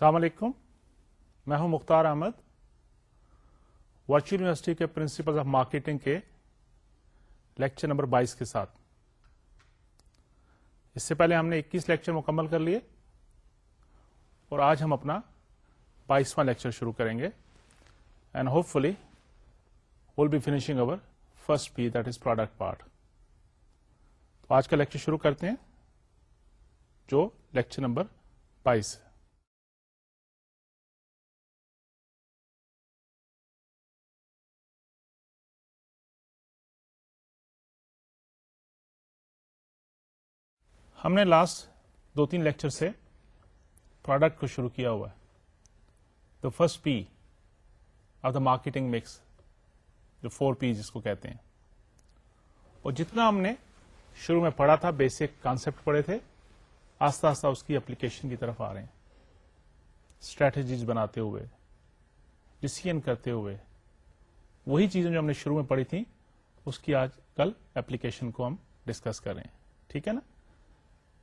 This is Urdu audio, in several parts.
السلام علیکم میں ہوں مختار احمد ورچوئل یونیورسٹی کے پرنسپل آف مارکیٹنگ کے لیکچر نمبر بائیس کے ساتھ اس سے پہلے ہم نے اکیس لیکچر مکمل کر لیے اور آج ہم اپنا بائیسواں لیکچر شروع کریں گے and hopefully will be finishing over first P that is product part تو آج کا لیکچر شروع کرتے ہیں جو لیکچر نمبر بائیس ہے ہم نے لاسٹ دو تین لیکچر سے پروڈکٹ کو شروع کیا ہوا ہے the first P of the marketing mix جو فور پی جس کو کہتے ہیں اور جتنا ہم نے شروع میں پڑھا تھا بیسک کانسیپٹ پڑھے تھے آہستہ آہستہ اس کی اپلیکیشن کی طرف آ رہے ہیں اسٹریٹجیز بناتے ہوئے ڈسیزن کرتے ہوئے وہی چیزیں جو ہم نے شروع میں پڑھی تھیں اس کی آج کل اپلیکیشن کو ہم ڈسکس کر رہے ہیں ٹھیک ہے نا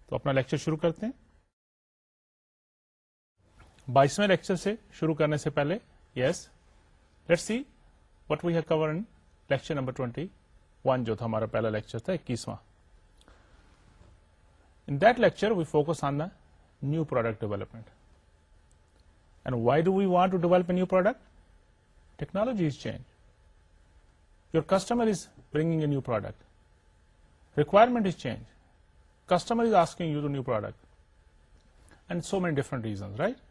تو اپنا لیکچر شروع کرتے ہیں بائیسویں لیکچر سے شروع کرنے سے پہلے yes let see what we have cover in lecture number twenty one جو تھا ہمارا پہلا لیکچر تھا اکیسواں in that lecture we focus on the new product development and why do we want to develop a new product technology is change your customer is bringing a new product requirement is change customers asking you done you product and so many different reason right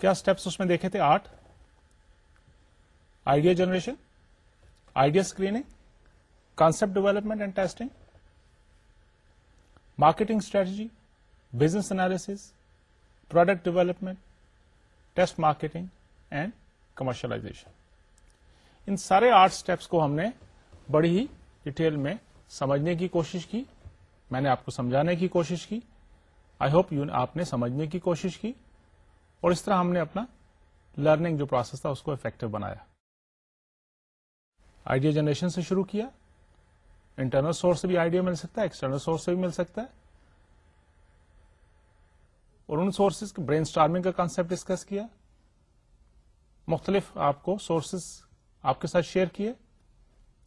کیا اسٹیپس اس میں دیکھے تھے آٹھ idea generation idea screening concept development and testing marketing strategy business analysis product development test marketing and commercialization ان سارے آٹھ اسٹیپس کو ہم نے بڑی ہی ڈیٹیل میں سمجھنے کی کوشش کی میں نے آپ کو سمجھانے کی کوشش کی آئی ہوپ یو آپ نے سمجھنے کی کوشش کی اور اس طرح ہم نے اپنا لرننگ جو پروسیس تھا اس کو افیکٹو بنایا آئیڈیا جنریشن سے شروع کیا انٹرنل سورس سے بھی آئیڈیا مل سکتا ہے ایکسٹرنل سورس سے بھی مل سکتا ہے اور ان سورسز برین اسٹارمنگ کا کانسپٹ ڈسکس کیا مختلف آپ کو سورسز آپ کے ساتھ شیئر کیے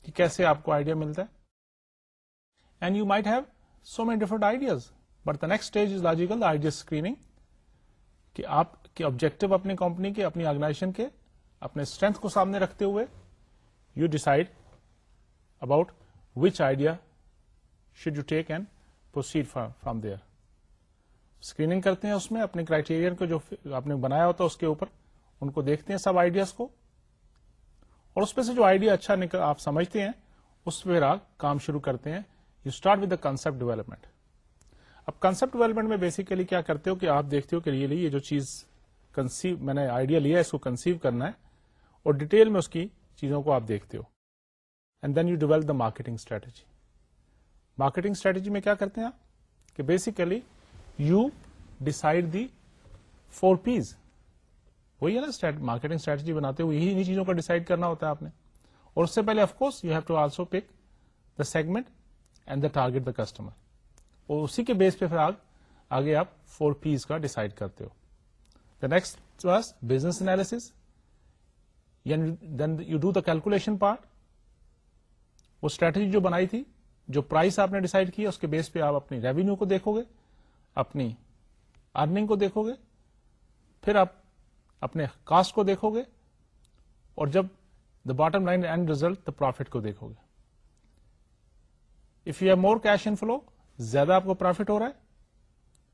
کہ کیسے آپ کو آئیڈیا ملتا ہے and you might have so many different ideas but that's stage logical آپ کے آبجیکٹو اپنی کمپنی کے اپنی آرگنائزیشن کے اپنے اسٹرینتھ کو سامنے رکھتے ہوئے you decide about which idea should you take and proceed from there screening کرتے ہیں اس میں اپنے کرائٹیرین کو جو آپ نے بنایا ہوتا ہے اس کے اوپر ان کو دیکھتے ہیں سب آئیڈیاز کو اور اس میں سے جو آئیڈیا اچھا نکل آپ سمجھتے ہیں اس پہ آپ کام شروع کرتے ہیں you start with the concept development اب کنسپٹ ڈیولپمنٹ میں بیسیکلی کیا کرتے ہو کہ آپ دیکھتے ہو کہ ریئلی یہ جو چیز کنسیو میں نے آئیڈیا لیا اس کو کنسیو کرنا ہے اور ڈیٹیل میں اس کی چیزوں کو آپ دیکھتے ہو and then you develop the marketing strategy marketing strategy میں کیا کرتے ہیں آپ کہ basically you decide the four Ps وہی ہے نا مارکیٹنگ اسٹریٹجی بناتے ہوئے یہی چیزوں کا ڈیسائڈ کرنا ہوتا ہے آپ نے اور اس سے پہلے of course you have to also pick the segment and the target the customer اور اسی کے بیس پہ آگ آگے آپ فور پیز کا ڈیسائڈ کرتے ہو the next business analysis then you do the calculation part وہ اسٹریٹجی جو بنائی تھی جو پرائس آپ نے ڈیسائڈ کی اس کے بیس پہ آپ اپنی ریونیو کو دیکھو گے اپنی ارننگ کو دیکھو گے پھر آپ اپنے کاسٹ کو دیکھو گے اور جب the bottom line and result the profit کو دیکھو گے if you have more cash in flow زیادہ آپ کو پروفٹ ہو رہا ہے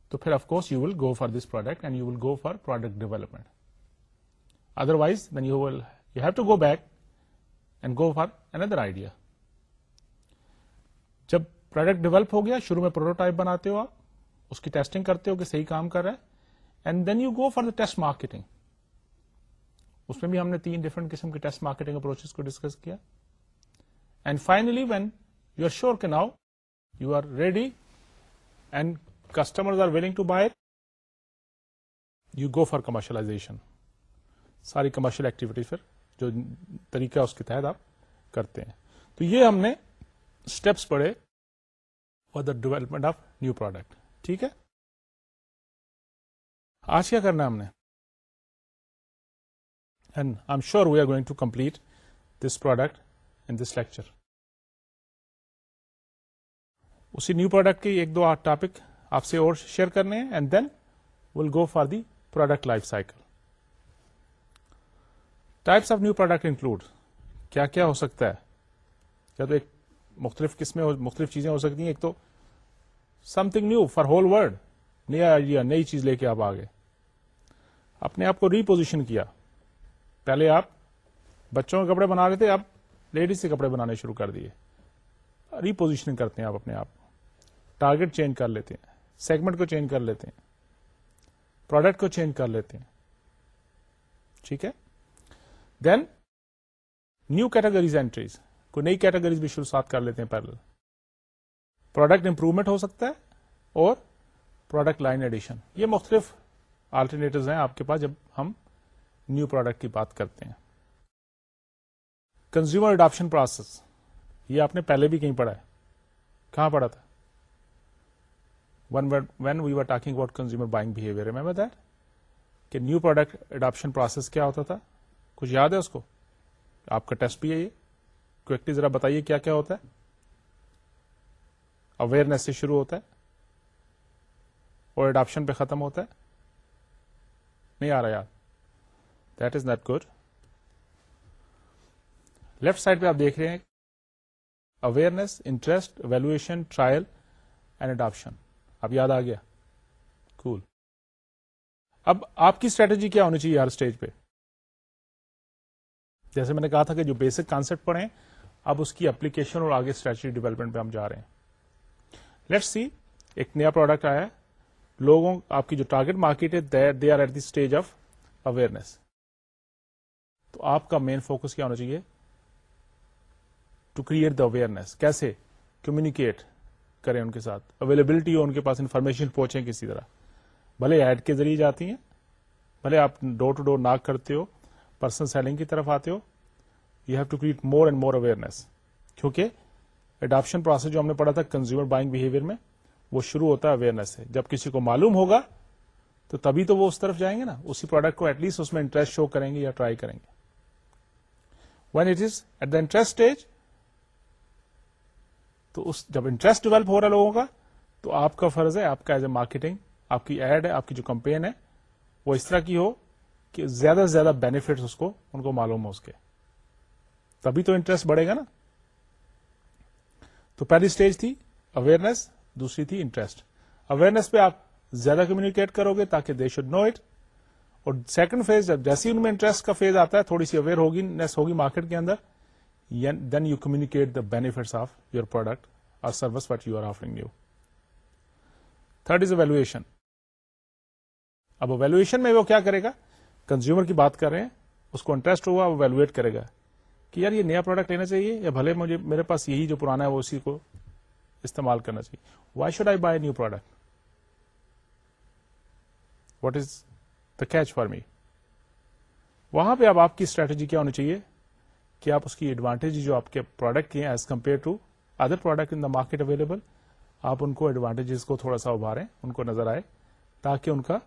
تو پھر of course you will go for this product and you will go for product development otherwise then you will you have to go back and go for another idea جب پروڈکٹ ڈیولپ ہو گیا شروع میں پروٹوٹائپ بناتے ہو آپ اس کی ٹیسٹنگ کرتے ہو کہ صحیح کام کر رہا ہے and then you go for the test marketing اس میں بھی ہم نے تین ڈفرنٹ قسم کے ٹیسٹ مارکیٹنگ اپروچ کو ڈسکس کیا and finally when you are sure کے now you are ready and customer are willing to buy you go for commercialization ساری کمرشل ایکٹیویٹی پھر جو طریقہ اس کے تحت آپ کرتے ہیں تو یہ ہم نے اسٹیپس پڑھے for the development of new product ٹھیک ہے آج کیا کرنا ہم نے and I'm sure we are going to complete this product in this lecture اسی نیو پروڈکٹ کے ایک دو ٹاپک آپ سے اور شیئر کرنے ہیں and then will go for the product life cycle types of new product include کیا کیا ہو سکتا ہے تو ایک مختلف قسمیں مختلف چیزیں ہو سکتی ہیں ایک تو something new for whole world نیا آئیڈیا نئی چیز لے کے آپ آ گئے اپنے آپ کو ریپوزیشن کیا پہلے آپ بچوں کے کپڑے بنا رہے تھے آپ لیڈیز کے کپڑے بنانے شروع کر دیے ریپوزیشن کرتے ہیں آپ اپنے آپ ٹارگیٹ چینج کر لیتے ہیں سیگمنٹ کو چینج کر لیتے ہیں پروڈکٹ کو چینج کر لیتے ہیں ٹھیک ہے دین نیو کیٹیگریز اینٹریز کو نئی کیٹیگریز بھی ساتھ کر لیتے ہیں پیرل پروڈکٹ امپروومنٹ ہو سکتا ہے اور پروڈکٹ لائن ایڈیشن یہ مختلف آلٹرنیٹ ہیں آپ کے پاس جب ہم نیو پروڈکٹ کی بات کرتے ہیں کنزیومر اڈاپشن پروسیس یہ آپ نے پہلے بھی کہیں پڑھا ہے کہاں پڑھا تھا when we are talking buying consumer buying that کہ نیو پروڈکٹ اڈاپشن پروسیس کیا ہوتا تھا کچھ یاد ہے اس کو آپ کا ٹیسٹ بھی ہے یہ کوئی ذرا بتائیے کیا کیا ہوتا ہے اویئرنیس سے شروع ہوتا ہے اور اڈاپشن پہ ختم ہوتا ہے نہیں آ رہا یاد that is not good left side پہ آپ دیکھ رہے ہیں awareness interest evaluation trial and adoption اب یاد آ گیا کول اب آپ کی اسٹریٹجی کیا ہونی چاہیے ہر اسٹیج پہ جیسے میں نے کہا تھا کہ جو بیسک کانسپٹ پڑھے اب اس کی اپلیکیشن اور آگے اسٹریٹجی ڈیولپمنٹ پہ ہم جا رہے ہیں لیٹ سی ایک نیا پروڈکٹ آیا لوگوں آپ کی جو ٹارگیٹ مارکیٹ ہے they are at the stage of awareness تو آپ کا مین فوکس کیا ہونا چاہیے ٹو کریٹ دا اویئرنیس کیسے کمیونیکیٹ کریں ان کے ساتھ اویلیبلٹی ہو ان کے پاس انفارمیشن پہنچیں کسی طرح بھلے ایڈ کے ذریعے جاتی ہیں بھلے آپ ڈور ٹو ڈور ناک کرتے ہو پرسنل سیلنگ کی طرف آتے ہو you have to create more and more awareness کیونکہ اڈاپشن پروسیس جو ہم نے پڑھا تھا کنزیومر بائنگ بہیویئر میں وہ شروع ہوتا ہے اویئرنیس سے جب کسی کو معلوم ہوگا تو تبھی تو وہ اس طرف جائیں گے نا اسی پروڈکٹ کو ایٹ لیسٹ اس میں انٹرسٹ شو کریں گے یا ٹرائی کریں گے when it is at the interest stage تو اس جب انٹرسٹ ڈیولپ ہو رہا لوگوں کا تو آپ کا فرض ہے آپ کا ایز اے مارکیٹنگ آپ کی ایڈ ہے آپ کی جو کمپین ہے وہ اس طرح کی ہو کہ زیادہ سے زیادہ اس کو کو ان معلوم ہو اس کے تبھی تو انٹرسٹ بڑھے گا نا تو پہلی اسٹیج تھی اویئرنیس دوسری تھی انٹرسٹ اویئرنیس پہ آپ زیادہ کمیونیکیٹ کرو گے تاکہ دے شوڈ نو اٹ اور سیکنڈ فیز جب جیسے ان میں انٹرسٹ کا فیز آتا ہے تھوڑی سی اویئر ہوگی نیس ہوگی مارکیٹ کے اندر then you communicate the benefits of your product or service what you are offering you third is evaluation. اب اویلویشن میں وہ کیا کرے گا کنزیومر کی بات کر رہے ہیں اس کو انٹرسٹ ہوا وہ ویلویٹ کرے گا کہ یار یہ نیا پروڈکٹ لینا چاہیے یا بھلے مجھے میرے پاس یہی جو پرانا ہے وہ اسی کو استعمال کرنا چاہیے why should I buy new product what is the catch for me وہاں پہ اب آپ کی اسٹریٹجی کیا ہونی چاہیے آپ اس کی ایڈوانٹیج جو آپ کے پروڈکٹ کے ہیں as compare to other product in the market available آپ ان کو ایڈوانٹیجز کو تھوڑا سا ابھاریں ان کو نظر آئے تاکہ ان کا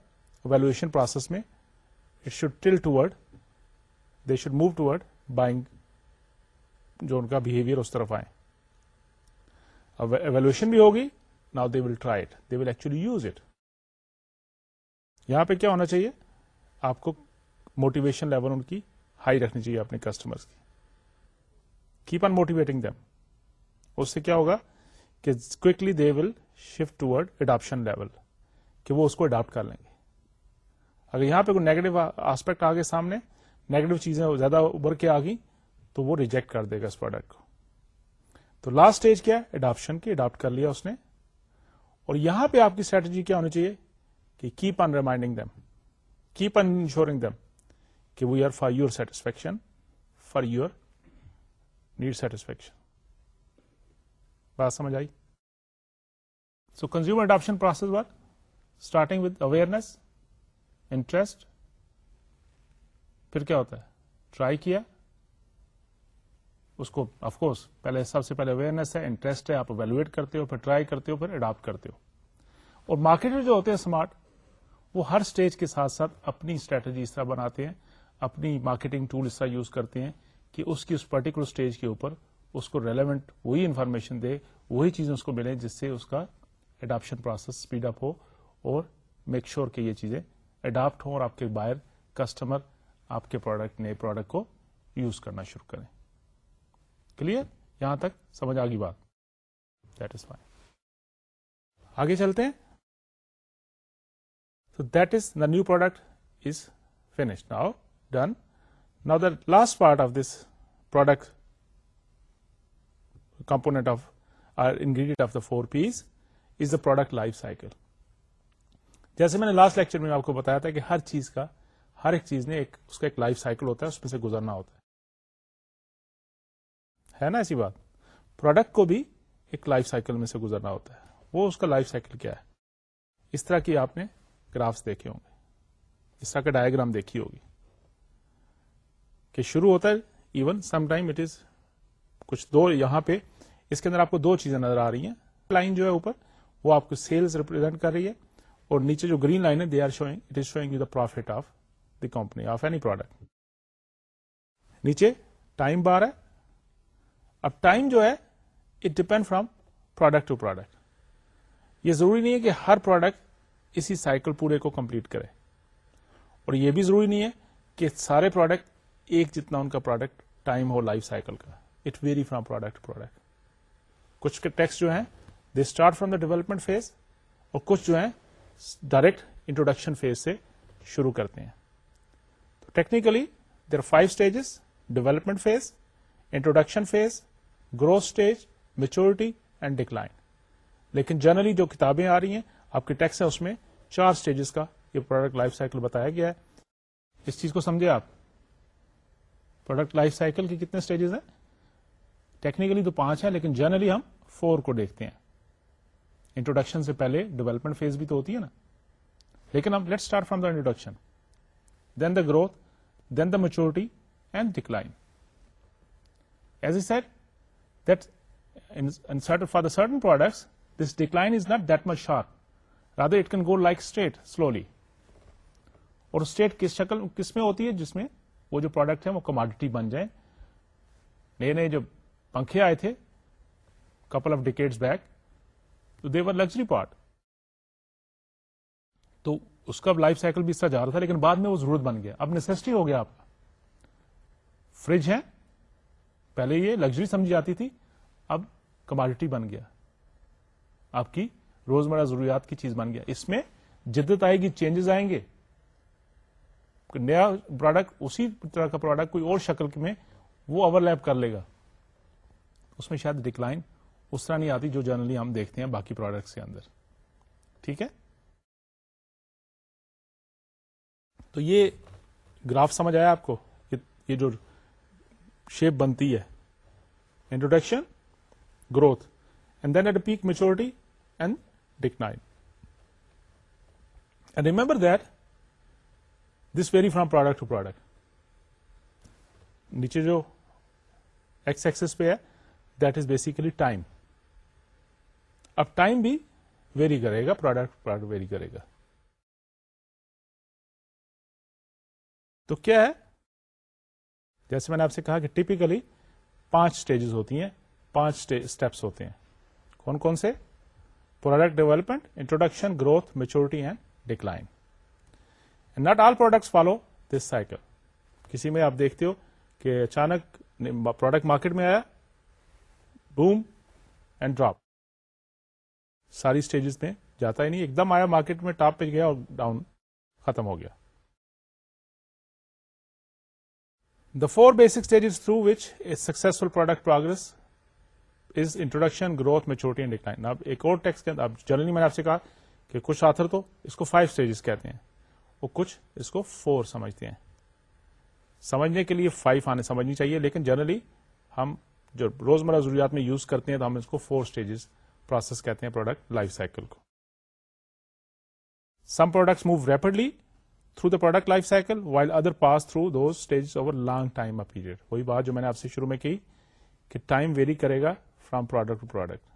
ویلویشن پروسیس میں it should till ٹوڈ they should move ٹوڈ buying جو ان کا بہیویئر اس طرف آئیں ایویلویشن بھی ہوگی now they will try it they will actually use it یہاں پہ کیا ہونا چاہیے آپ کو موٹیویشن لیول ان کی ہائی رکھنی چاہیے اپنے کسٹمر کی کیپ آن موٹیویٹنگ دم اس سے کیا ہوگا کہ quickly they will shift adoption level کہ وہ اس کو اڈاپٹ کر لیں گے اگر یہاں پہ کوئی نیگیٹو آسپیکٹ آ سامنے نیگیٹو چیزیں زیادہ ابھر کے آگے تو وہ ریجیکٹ کر دے گا اس پروڈکٹ کو تو لاسٹ اسٹیج کیا ہے اڈاپشن کی اڈاپٹ کر لیا اس نے اور یہاں پہ آپ کی اسٹریٹجی کیا ہونی چاہیے کہ keep on reminding them keep on insuring them کہ we are for your satisfaction for your need satisfaction بات سمجھ آئی so consumer adoption process work starting with awareness interest پھر کیا ہوتا ہے ٹرائی کیا اس کو آف کورس پہلے سب سے پہلے اویئرنیس ہے انٹرسٹ ہے آپ اویلویٹ کرتے ہو پھر ٹرائی کرتے ہو پھر اڈاپٹ کرتے ہو اور مارکیٹر جو ہوتے ہیں اسمارٹ وہ ہر اسٹیج کے ساتھ ساتھ اپنی اسٹریٹجی اس طرح بناتے ہیں اپنی مارکیٹنگ ٹول اس طرح یوز کرتے ہیں کہ اس کی اس پرٹیکولر اسٹیج کے اوپر اس کو ریلیونٹ وہی انفارمیشن دے وہی چیزیں اس کو ملے جس سے اس کا اڈاپشن پروسیس اسپیڈ اپ ہو اور میک شیور کہ یہ چیزیں اڈاپٹ ہوں اور آپ کے باہر کسٹمر آپ کے پروڈکٹ نئے پروڈکٹ کو یوز کرنا شروع کریں کلیئر یہاں تک سمجھ گئی بات دیٹ از فائن آگے چلتے ہیں تو that is the new product is finish now done نا the last part of this product component of or ingredient of the four Ps is the product life cycle جیسے میں نے لاسٹ لیکچر میں آپ کو بتایا تھا کہ ہر چیز کا ہر ایک چیز نے لائف سائیکل ہوتا ہے اس میں سے گزرنا ہوتا ہے ہے نا ایسی بات پروڈکٹ کو بھی ایک لائف سائیکل میں سے گزرنا ہوتا ہے وہ اس کا لائف سائیکل کیا ہے اس طرح کی آپ نے گرافس دیکھے ہوں گے اس طرح کا ڈائگرام دیکھی ہوگی کہ شروع ہوتا ہے even some time it is کچھ دو یہاں پہ اس کے اندر آپ کو دو چیزیں نظر آ رہی ہیں لائن جو ہے اوپر وہ آپ کو سیلس ریپرزینٹ کر رہی ہے اور نیچے جو گرین لائن ہے they are showing it is showing the profit of the company of any product نیچے ٹائم بار ہے اب ٹائم جو ہے it depend from product to product یہ ضروری نہیں ہے کہ ہر پروڈکٹ اسی سائیکل پورے کو کمپلیٹ کرے اور یہ بھی ضروری نہیں ہے کہ سارے پروڈکٹ ایک جتنا ان کا پروڈکٹ ٹائم ہو لائف سائیکل کا it very from product product کچھ ٹیکس جو ہیں they start from the development phase اور کچھ جو ہیں ڈائریکٹ انٹروڈکشن فیز سے شروع کرتے ہیں technically they are five stages development phase introduction phase growth stage maturity and decline لیکن جنرلی جو کتابیں آ رہی ہیں آپ کے ٹیکس ہیں اس میں چار اسٹیجز کا یہ پروڈکٹ لائف سائیکل بتایا گیا ہے اس چیز کو سمجھے آپ پروڈکٹ لائف سائیکل کے کتنے اسٹیجز ہیں ٹیکنیکلی تو پانچ ہیں لیکن جنرلی ہم فور کو دیکھتے ہیں انٹروڈکشن سے پہلے ڈیولپمنٹ فیز بھی تو ہوتی ہے نا لیکن ہم let start from the introduction then the growth then the maturity and decline is a set that for the certain products this decline is not that much sharp rather it can go like state slowly اور اسٹیٹ کس شکل کس میں ہوتی ہے جس میں وہ جو پروڈکٹ ہیں وہ کماڈیٹی بن جائیں نئے نئے جو پنکھے آئے تھے کپل آف تو دے دیور لگژری پارٹ تو اس کا لائف سائیکل بھی اس طرح جا رہا تھا لیکن بعد میں وہ ضرورت بن گیا اب نیسٹی ہو گیا آپ کا فریج ہے پہلے یہ لگژری سمجھی جاتی تھی اب کماڈیٹی بن گیا آپ کی روزمرہ ضروریات کی چیز بن گیا اس میں جدت آئے گی چینجز آئیں گے نیا پروڈکٹ اسی طرح کا پروڈکٹ کوئی اور شکل میں وہ اوور لیپ کر لے گا اس میں شاید ڈکلائن اس طرح نہیں آتی جو جنرلی ہم دیکھتے ہیں باقی پروڈکٹس کے اندر ٹھیک ہے تو یہ گراف سمجھ آیا آپ کو یہ جو شیپ بنتی ہے introduction growth and then at peak maturity and decline remember that this vary from product to product نیچے جو ایکس ایکسس پہ ہے دیٹ از بیسیکلی ٹائم اب ٹائم بھی ویری کرے گا پروڈکٹ پروڈکٹ ویری کرے گا تو کیا ہے جیسے میں نے آپ سے کہا کہ ٹیپیکلی پانچ اسٹیجز ہوتی ہیں پانچ اسٹیپس ہوتے ہیں کون کون سے product development introduction growth maturity and decline not all products follow this cycle کسی میں آپ دیکھتے ہو کہ اچانک پروڈکٹ مارکیٹ میں آیا بوم اینڈ ڈراپ ساری اسٹیجز میں جاتا ہی نہیں ایک دم آیا مارکیٹ میں ٹاپ پہ گیا اور ڈاؤن ختم ہو گیا the four basic stages through which a successful product progress is introduction growth میں ایک اور ٹیکس کے اندر جرنی میں نے آپ سے کہا کہ کچھ آتھر تو اس کو فائیو اسٹیجز کہتے ہیں وہ کچھ اس کو فور سمجھتے ہیں سمجھنے کے لیے فائیو آنے سمجھنی چاہیے لیکن جنرلی ہم جو روزمرہ ضروریات میں یوز کرتے ہیں تو ہم اس کو فور اسٹیجز پروسیس کہتے ہیں پروڈکٹ لائف سائیکل کو some products move rapidly through the product life cycle while other pass through those stage over long time a period وہی بات جو میں نے آپ سے شروع میں کی کہ ٹائم ویری کرے گا from product to product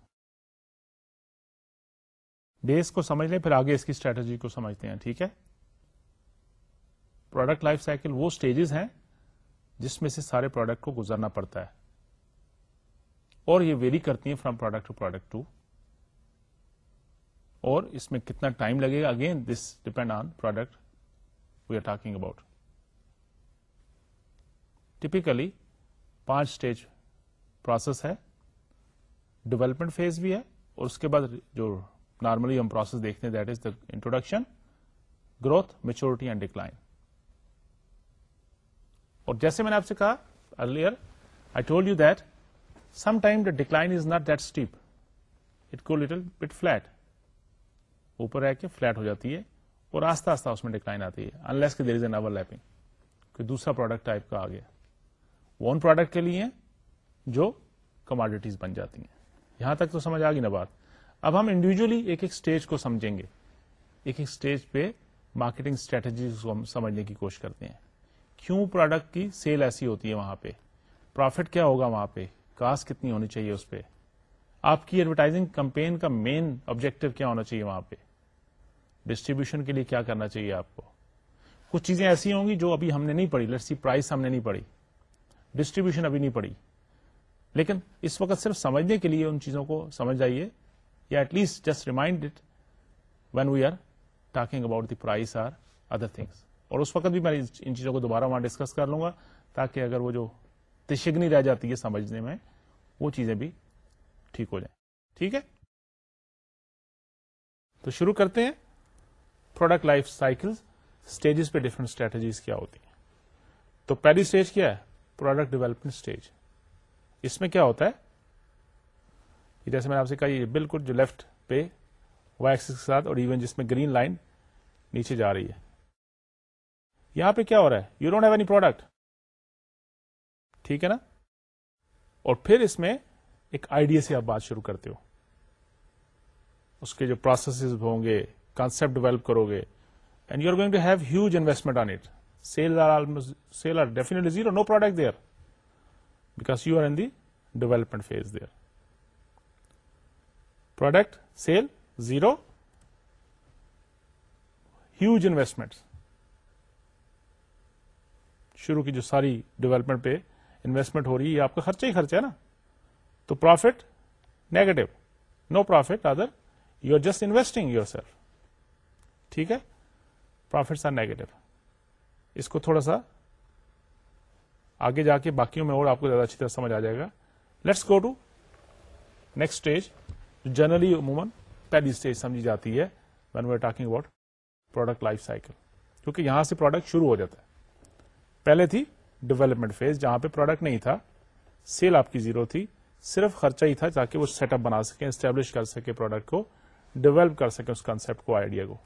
base کو سمجھ لیں پھر آگے اس کی اسٹریٹجی کو سمجھتے ہیں ٹھیک ہے پروڈکٹ لائف سائیکل وہ اسٹیجز ہیں جس میں سے سارے پروڈکٹ کو گزرنا پڑتا ہے اور یہ ویری کرتی ہیں from product to product too اور اس میں کتنا ٹائم لگے گا again this depend on product we are talking about typically پانچ اسٹیج پروسیس ہے ڈیولپمنٹ فیز بھی ہے اور اس کے بعد جو نارملی ہم پروسیس دیکھتے ہیں that is the introduction growth maturity and decline اور جیسے میں نے آپ سے کہا earlier I told you that some time the decline is not that step it کو لٹل بٹ اوپر رہ کے فلٹ ہو جاتی ہے اور آستہ آستہ اس میں ڈکلائن آتی ہے انلیس کے there is an over lapping کوئی دوسرا پروڈکٹ ٹائپ کا آ گیا وہ ان پروڈکٹ کے لیے جو کماڈیٹیز بن جاتی ہیں یہاں تک تو سمجھ آ گئی نا بات اب ہم انڈیویجلی ایک ایک اسٹیج کو سمجھیں گے ایک ایک اسٹیج پہ مارکیٹنگ اسٹریٹجیز کو ہم سمجھنے کی کوشش کرتے ہیں کیوں پروڈکٹ کی سیل ایسی ہوتی ہے وہاں پہ پروفٹ کیا ہوگا وہاں پہ کاسٹ کتنی ہونی چاہیے اس پہ آپ کی ایڈورٹائزنگ کمپین کا مین آبجیکٹو کیا ہونا چاہیے وہاں پہ ڈسٹریبیوشن کے لیے کیا کرنا چاہیے آپ کو کچھ چیزیں ایسی ہوں گی جو ابھی ہم نے نہیں پڑھی لسٹ پرائز ہم نے نہیں پڑھی ڈسٹریبیوشن ابھی نہیں پڑھی لیکن اس وقت صرف سمجھنے کے لیے ان چیزوں کو سمجھ جائیے یا at least just remind it when we are talking about the price or other things اور اس وقت بھی میں ان چیزوں کو دوبارہ وہاں ڈسکس کر لوں گا تاکہ اگر وہ جو تشگنی رہ جاتی ہے سمجھنے میں وہ چیزیں بھی ٹھیک ہو جائیں ٹھیک ہے تو شروع کرتے ہیں پروڈکٹ لائف سائیکل اسٹیجز پہ ڈفرنٹ اسٹریٹجیز کیا ہوتی ہیں تو پہلی اسٹیج کیا ہے پروڈکٹ ڈیولپمنٹ اسٹیج اس میں کیا ہوتا ہے جیسے میں نے آپ سے کہا یہ بالکل جو لیفٹ پہ وائی ایکسس کے ساتھ اور ایون جس میں گرین لائن نیچے جا رہی ہے یہاں پہ کیا ہو رہا ہے you don't have any product ٹھیک ہے نا اور پھر اس میں ایک آئیڈیا سے آپ بات شروع کرتے ہو اس کے جو پروسیس ہوں گے کانسپٹ ڈیولپ کرو گے and you are going to have huge investment on it sale are sale are definitely zero no product there because you are in the development phase there product sale zero huge investment شروع کی جو ساری ڈیولپمنٹ پہ انویسٹمنٹ ہو رہی ہے آپ کا خرچہ ہی خرچہ ہے نا تو profit negative no profit other you are just investing yourself ٹھیک ہے پروفٹ نیگیٹو اس کو تھوڑا سا آگے جا کے باقیوں میں اور آپ کو زیادہ اچھی طرح سمجھ آ جائے گا let's go to next stage generally عموماً پہلی اسٹیج سمجھی جاتی ہے when we are talking about product life cycle کیونکہ یہاں سے پروڈکٹ شروع ہو جاتا ہے پہلے تھی ڈیولپمنٹ فیز جہاں پہ پروڈکٹ نہیں تھا سیل آپ کی زیرو تھی صرف خرچہ ہی تھا تاکہ وہ سیٹ اپ بنا سکے اسٹیبلش کر سکے پروڈکٹ کو ڈیولپ کر سکے اس کانسپٹ کو آئیڈیا کو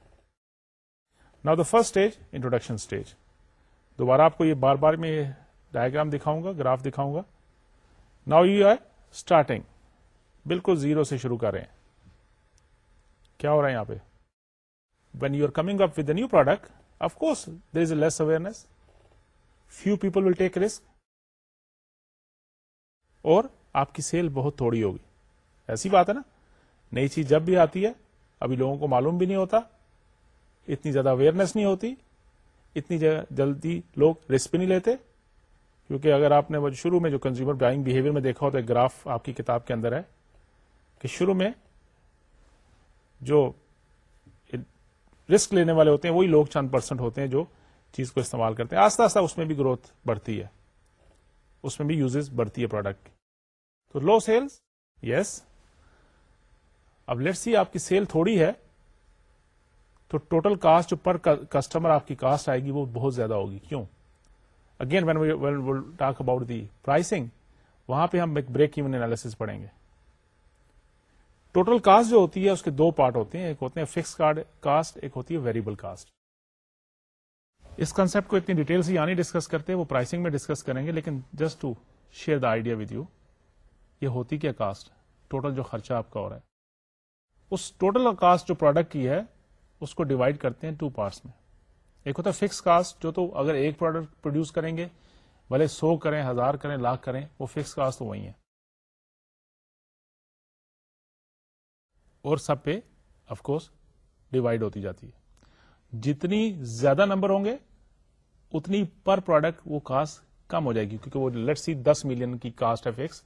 نا the first stage introduction stage دوبارہ آپ کو یہ بار بار میں ڈائگرام دکھاؤں گا گراف دکھاؤں گا نا یو آر اسٹارٹنگ بالکل زیرو سے شروع کر رہے ہیں کیا ہو رہا ہے یہاں پہ when you are coming up with a new product of course there is a less awareness few people will take risk اور آپ کی سیل بہت تھوڑی ہوگی ایسی بات ہے نا نئی چیز جب بھی آتی ہے ابھی لوگوں کو معلوم بھی نہیں ہوتا اتنی زیادہ اویئرنیس نہیں ہوتی اتنی جلدی لوگ رسک بھی نہیں لیتے کیونکہ اگر آپ نے شروع میں جو کنزیومر بائنگ بہیویئر میں دیکھا ہو تو گراف آپ کی کتاب کے اندر ہے کہ شروع میں جو رسک لینے والے ہوتے ہیں وہی لوگ چند پرسنٹ ہوتے ہیں جو چیز کو استعمال کرتے ہیں آہستہ آستہ اس میں بھی گروتھ بڑھتی ہے اس میں بھی یوزز بڑھتی ہے پروڈکٹ کی تو لو سیلس یس اب لیٹ سی آپ کی سیل تھوڑی ہے تو ٹوٹل کاسٹ جو پر کسٹمر آپ کی کاسٹ آئے گی وہ بہت زیادہ ہوگی کیوں again when will talk about the pricing وہاں پہ ہم ایک بریک ایون اینالیس پڑھیں گے ٹوٹل کاسٹ جو ہوتی ہے اس کے دو پارٹ ہوتے ہیں ایک ہوتے ہیں فکس کاسٹ ایک ہوتی ہے ویریبل کاسٹ اس کنسپٹ کو اتنی ڈیٹیل سے یعنی ڈسکس کرتے وہ پرائسنگ میں ڈسکس کریں گے لیکن just to share the idea with you یہ ہوتی کیا کاسٹ ٹوٹل جو خرچہ آپ کا اور ہے اس ٹوٹل کاسٹ جو پروڈکٹ کی ہے اس کو ڈیوائڈ کرتے ہیں ٹو پارٹس میں ایک ہوتا ہے فکس کاسٹ جو تو اگر ایک پروڈکٹ پروڈیوس کریں گے بھلے سو کریں ہزار کریں لاکھ کریں وہ فکس کاسٹ وہی ہے اور سب پہ افکوس کورس ڈیوائڈ ہوتی جاتی ہے جتنی زیادہ نمبر ہوں گے اتنی پر پروڈکٹ وہ کاسٹ کم ہو جائے گی کیونکہ وہ لیٹ سی دس ملین کی کاسٹ ہے فکس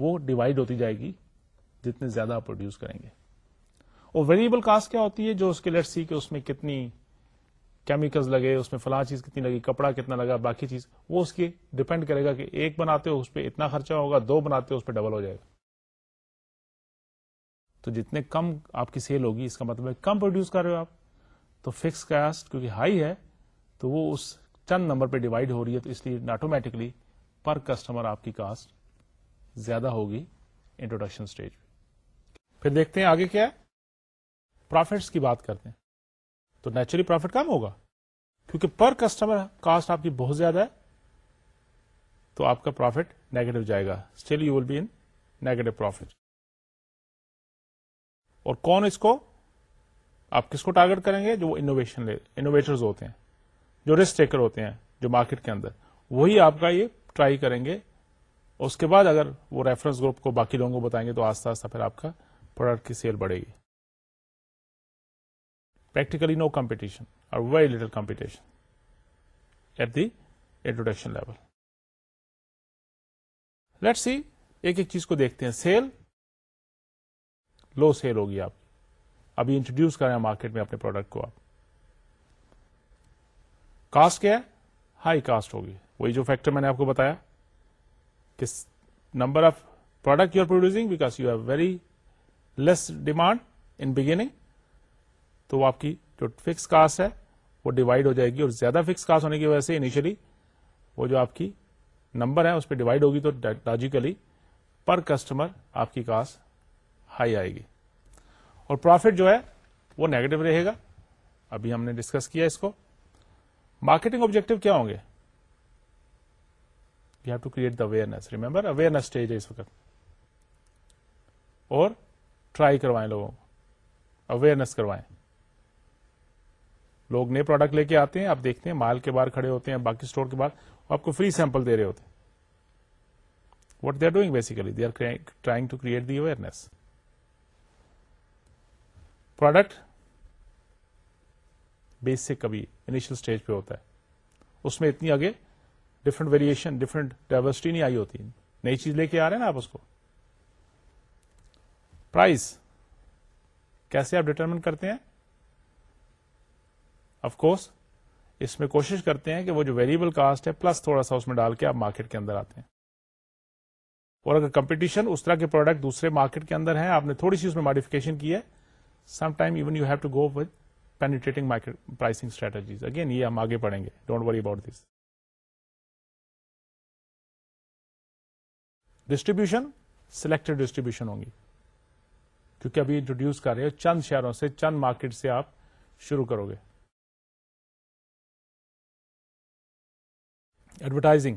وہ ڈیوائڈ ہوتی جائے گی جتنے زیادہ آپ پروڈیوس کریں گے اور ویریبل کاسٹ کیا ہوتی ہے جو اس کے لیٹ سی کہ اس میں کتنی کیمیکلز لگے اس میں فلاں چیز کتنی لگی کپڑا کتنا لگا باقی چیز وہ اس کی ڈیپینڈ کرے گا کہ ایک بناتے ہو اس پہ اتنا خرچہ ہوگا دو بناتے ہو اس پہ ڈبل ہو جائے گا تو جتنے کم آپ کی سیل ہوگی اس کا مطلب کم پروڈیوس کر رہے ہو آپ تو فکس کاسٹ کیونکہ ہائی ہے تو وہ اس چند نمبر پہ ڈیوائڈ ہو رہی ہے تو اس لیے آٹومیٹکلی پر کسٹمر آپ کی کاسٹ زیادہ ہوگی انٹروڈکشن اسٹیج پہ پھر دیکھتے ہیں آگے کیا ہے پروفٹس کی بات کرتے ہیں تو نیچرلی پروفٹ کم ہوگا کیونکہ پر کسٹمر کاسٹ آپ کی بہت زیادہ ہے تو آپ کا پروفٹ نیگیٹو جائے گا still you will be in negative profit اور کون اس کو آپ کس کو ٹارگیٹ کریں گے جو انوویشن انوویٹرز ہوتے ہیں جو رسک ٹیکر ہوتے ہیں جو مارکیٹ کے اندر وہی آپ کا یہ ٹرائی کریں گے اس کے بعد اگر وہ ریفرنس گروپ کو باقی لوگوں کو بتائیں گے تو آہستہ آہستہ پھر آپ کا پروڈکٹ کی سیل بڑھے گی پریکٹیکلی نو کمپٹیشن اور very little competition at the introduction level let see ایک ایک چیز کو دیکھتے ہیں سیل لو سیل ہوگی آپ ابھی انٹروڈیوس کر رہے ہیں مارکیٹ میں اپنے پروڈکٹ کو آپ کاسٹ کیا ہے ہائی کاسٹ ہوگی وہی جو فیکٹر میں نے آپ کو بتایا کہ number of product you are producing because you have very less demand in beginning تو آپ کی جو فکس کاسٹ ہے وہ ڈیوائڈ ہو جائے گی اور زیادہ فکس کاسٹ ہونے کی وجہ سے انیشلی وہ جو آپ کی نمبر ہے اس پہ ڈیوائڈ ہوگی تو لاجیکلی پر کسٹمر آپ کی کاسٹ ہائی آئے گی اور پروفٹ جو ہے وہ نیگیٹو رہے گا ابھی ہم نے ڈسکس کیا اس کو مارکیٹنگ آبجیکٹو کیا ہوں گے have to create the awareness awareness remember stage ہے اس وقت اور ٹرائی کروائیں لوگوں کو اویئرنیس کروائیں لوگ نئے پروڈکٹ لے کے آتے ہیں آپ دیکھتے ہیں مال کے باہر کھڑے ہوتے ہیں باقی اسٹور کے باہر آپ کو فری سیمپل دے رہے ہوتے ہیں what they are doing basically they are trying to create the awareness product basic کبھی انیشل اسٹیج پہ ہوتا ہے اس میں اتنی آگے ڈفرنٹ ویریشن ڈفرنٹ ڈائورسٹی نہیں آئی ہوتی نئی چیز لے کے آ رہے ہیں نا آپ اس کو پرائز کیسے آپ ڈٹرمن کرتے ہیں کورس اس میں کوشش کرتے ہیں کہ وہ جو ویریبل کاسٹ ہے پلس تھوڑا سا اس میں ڈال کے آپ مارکیٹ کے اندر آتے ہیں اور اگر کمپٹیشن اس طرح کے پروڈکٹ دوسرے مارکیٹ کے اندر ہیں آپ نے تھوڑی سی اس میں ماڈیفکیشن کی ہے some time even you have to go with penetrating pricing strategies again یہ ہم آگے پڑھیں گے don't worry about this distribution selected distribution ہوں گی کیونکہ ابھی انٹروڈیوس کر رہے چند شہروں سے چند مارکیٹ سے آپ شروع کرو گے advertising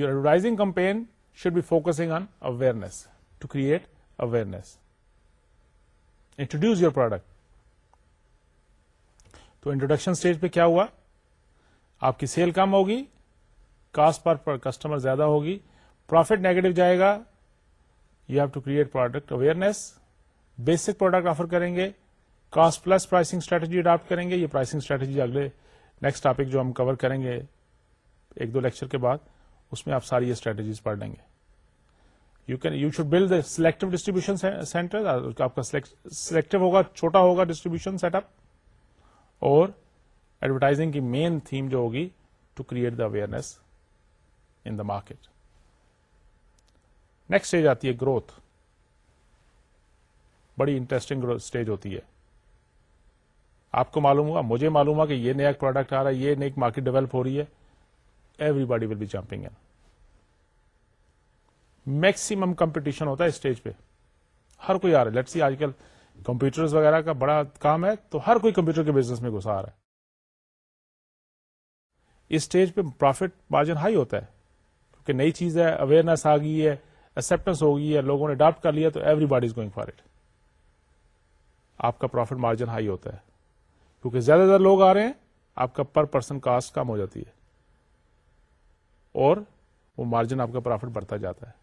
your advertising campaign should be focusing on awareness to create awareness introduce your product تو انٹروڈکشن اسٹیج پہ کیا ہوا آپ کی سیل کم ہوگی کاسٹ پر کسٹمر زیادہ ہوگی پروفٹ نیگیٹو جائے گا you have to create product awareness basic product offer کریں گے cost plus pricing strategy adapt کریں گے یہ پرائسنگ اسٹریٹجی اگلے نیکسٹ ٹاپک جو ہم کور کریں گے ایک دو لیکچر کے بعد اس میں آپ ساری یہ اسٹریٹجیز پڑھ لیں گے you can you should build selective distribution center آپ کا سلیکٹو ہوگا چھوٹا ہوگا ڈسٹریبیوشن سیٹ اپ اور ایڈورٹائزنگ کی مین تھیم جو ہوگی to create the awareness in the market next stage آتی ہے گروتھ بڑی انٹرسٹنگ اسٹیج ہوتی ہے آپ کو معلوم ہوا مجھے معلوم ہوا کہ یہ نیا پروڈکٹ آ رہا ہے یہ نئی مارکیٹ ڈیولپ ہو رہی ہے everybody will be jumping and maximum competition ہوتا ہے اسٹیج پہ ہر کوئی آ رہا ہے لیٹ سی آج کل کمپیوٹر وغیرہ کا بڑا کام ہے تو ہر کوئی کمپیوٹر کے بزنس میں گھسا آ رہا ہے اسٹیج پہ پروفٹ مارجن ہائی ہوتا ہے کیونکہ نئی چیز ہے اویئرنیس آ گئی ہے ایکسپٹینس ہو گئی ہے لوگوں نے اڈاپٹ کر لیا تو everybody is going for it آپ کا پروفٹ مارجن ہائی ہوتا ہے کیونکہ زیادہ تر لوگ آ رہے ہیں آپ کا پر پرسن کاسٹ کم ہو جاتی ہے اور وہ مارجن آپ کا پروفٹ بڑھتا جاتا ہے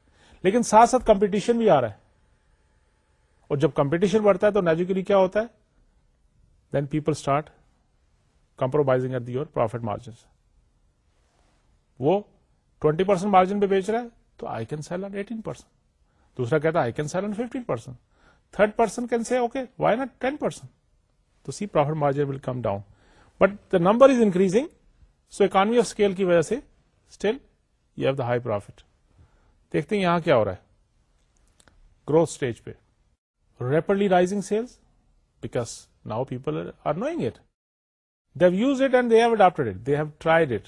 لیکن ساتھ ساتھ کمپٹیشن بھی آ رہا ہے اور جب کمپٹیشن بڑھتا ہے تو نیچرلی کیا ہوتا ہے then people start compromising at their profit margin وہ ٹوینٹی پرسینٹ مارجن پہ بیچ رہا ہے تو I can sell eighteen percent دوسرا کہتا ہے I can sell fifteen percent third person can see okay why not ten percent تو see profit margin will come down but the number is increasing so economy of scale کی وجہ سے still you have the high profit دیکھتے ہیں یہاں کیا ہو رہا ہے گروتھ اسٹیج پہ rapidly rising sales because now people are knowing it they use it and they have adapted it they have tried it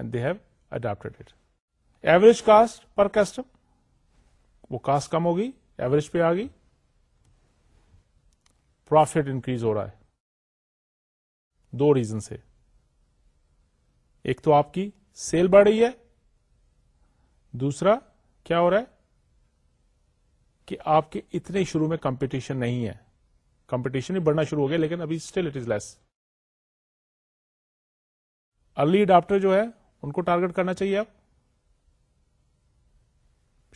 and they have adapted it average cost per custom وہ کاسٹ کم ہوگی ایوریج پہ آ گئی پروفٹ انکریز ہو رہا ہے دو ریزن سے ایک تو آپ کی سیل بڑھ رہی ہے دوسرا کیا ہو رہا ہے کہ آپ کے اتنے شروع میں کمپٹیشن نہیں ہے کمپٹیشن ہی بڑھنا شروع ہو گیا لیکن ابھی still it is less early adopter جو ہے ان کو ٹارگیٹ کرنا چاہیے آپ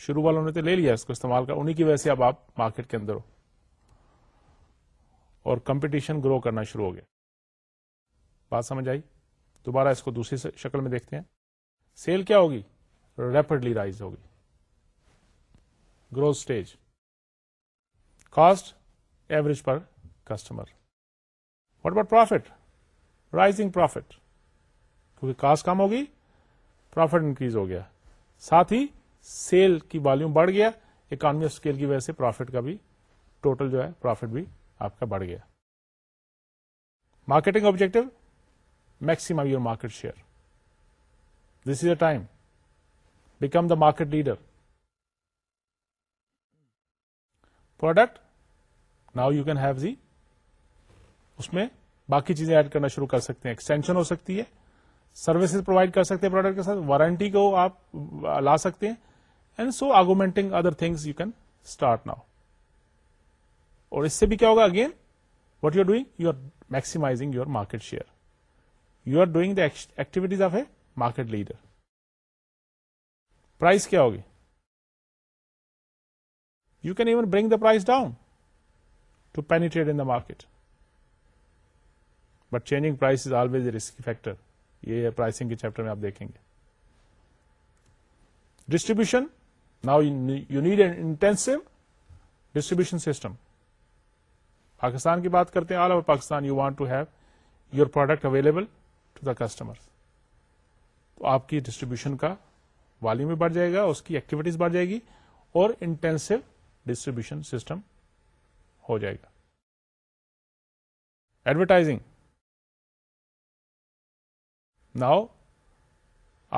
شروع والوں نے تو لے لیا اس کو استعمال کر انہیں کی وجہ سے اب آپ مارکیٹ کے اندر ہو اور کمپٹیشن گرو کرنا شروع ہو گیا بات سمجھ آئی دوبارہ اس کو دوسری شکل میں دیکھتے ہیں سیل کیا ہوگی ریپڈلی رائز ہوگی growth stage cost average per customer what about profit rising profit کیونکہ کاسٹ کم ہوگی پروفٹ انکریز ہو گیا ساتھ ہی سیل کی والیوم بڑھ گیا اکانمی آف اسکیل کی وجہ سے پروفٹ کا بھی ٹوٹل جو ہے پروفٹ بھی آپ کا بڑھ گیا marketing objective maximum your market share this is a time become the market leader product now you can have the اس میں باقی چیزیں ایڈ کرنا شروع کر سکتے ہیں ایکسٹینشن ہو سکتی ہے سروسز پرووائڈ کر سکتے ہیں پروڈکٹ کے ساتھ وارنٹی کو آپ لا سکتے ہیں and so augmenting other things you can start now اور اس سے بھی کیا ہوگا again what you are doing you are maximizing your market share you are doing the activities of a market leader price کیا ہوگی can even bring the price down to penetrate in the market but changing price is always risk factor یہ پرائسنگ کے چیپٹر میں آپ دیکھیں گے distribution now you need an intensive distribution system Pakistan کی بات کرتے ہیں all over Pakistan you want to have your product available to the customer تو آپ کی ڈسٹریبیوشن کا والیوم بھی بڑھ جائے گا اس کی ایکٹیویٹیز بڑھ جائے گی اور انٹینسو ڈسٹریبیوشن سسٹم ہو جائے گا ایڈورٹائزنگ ناؤ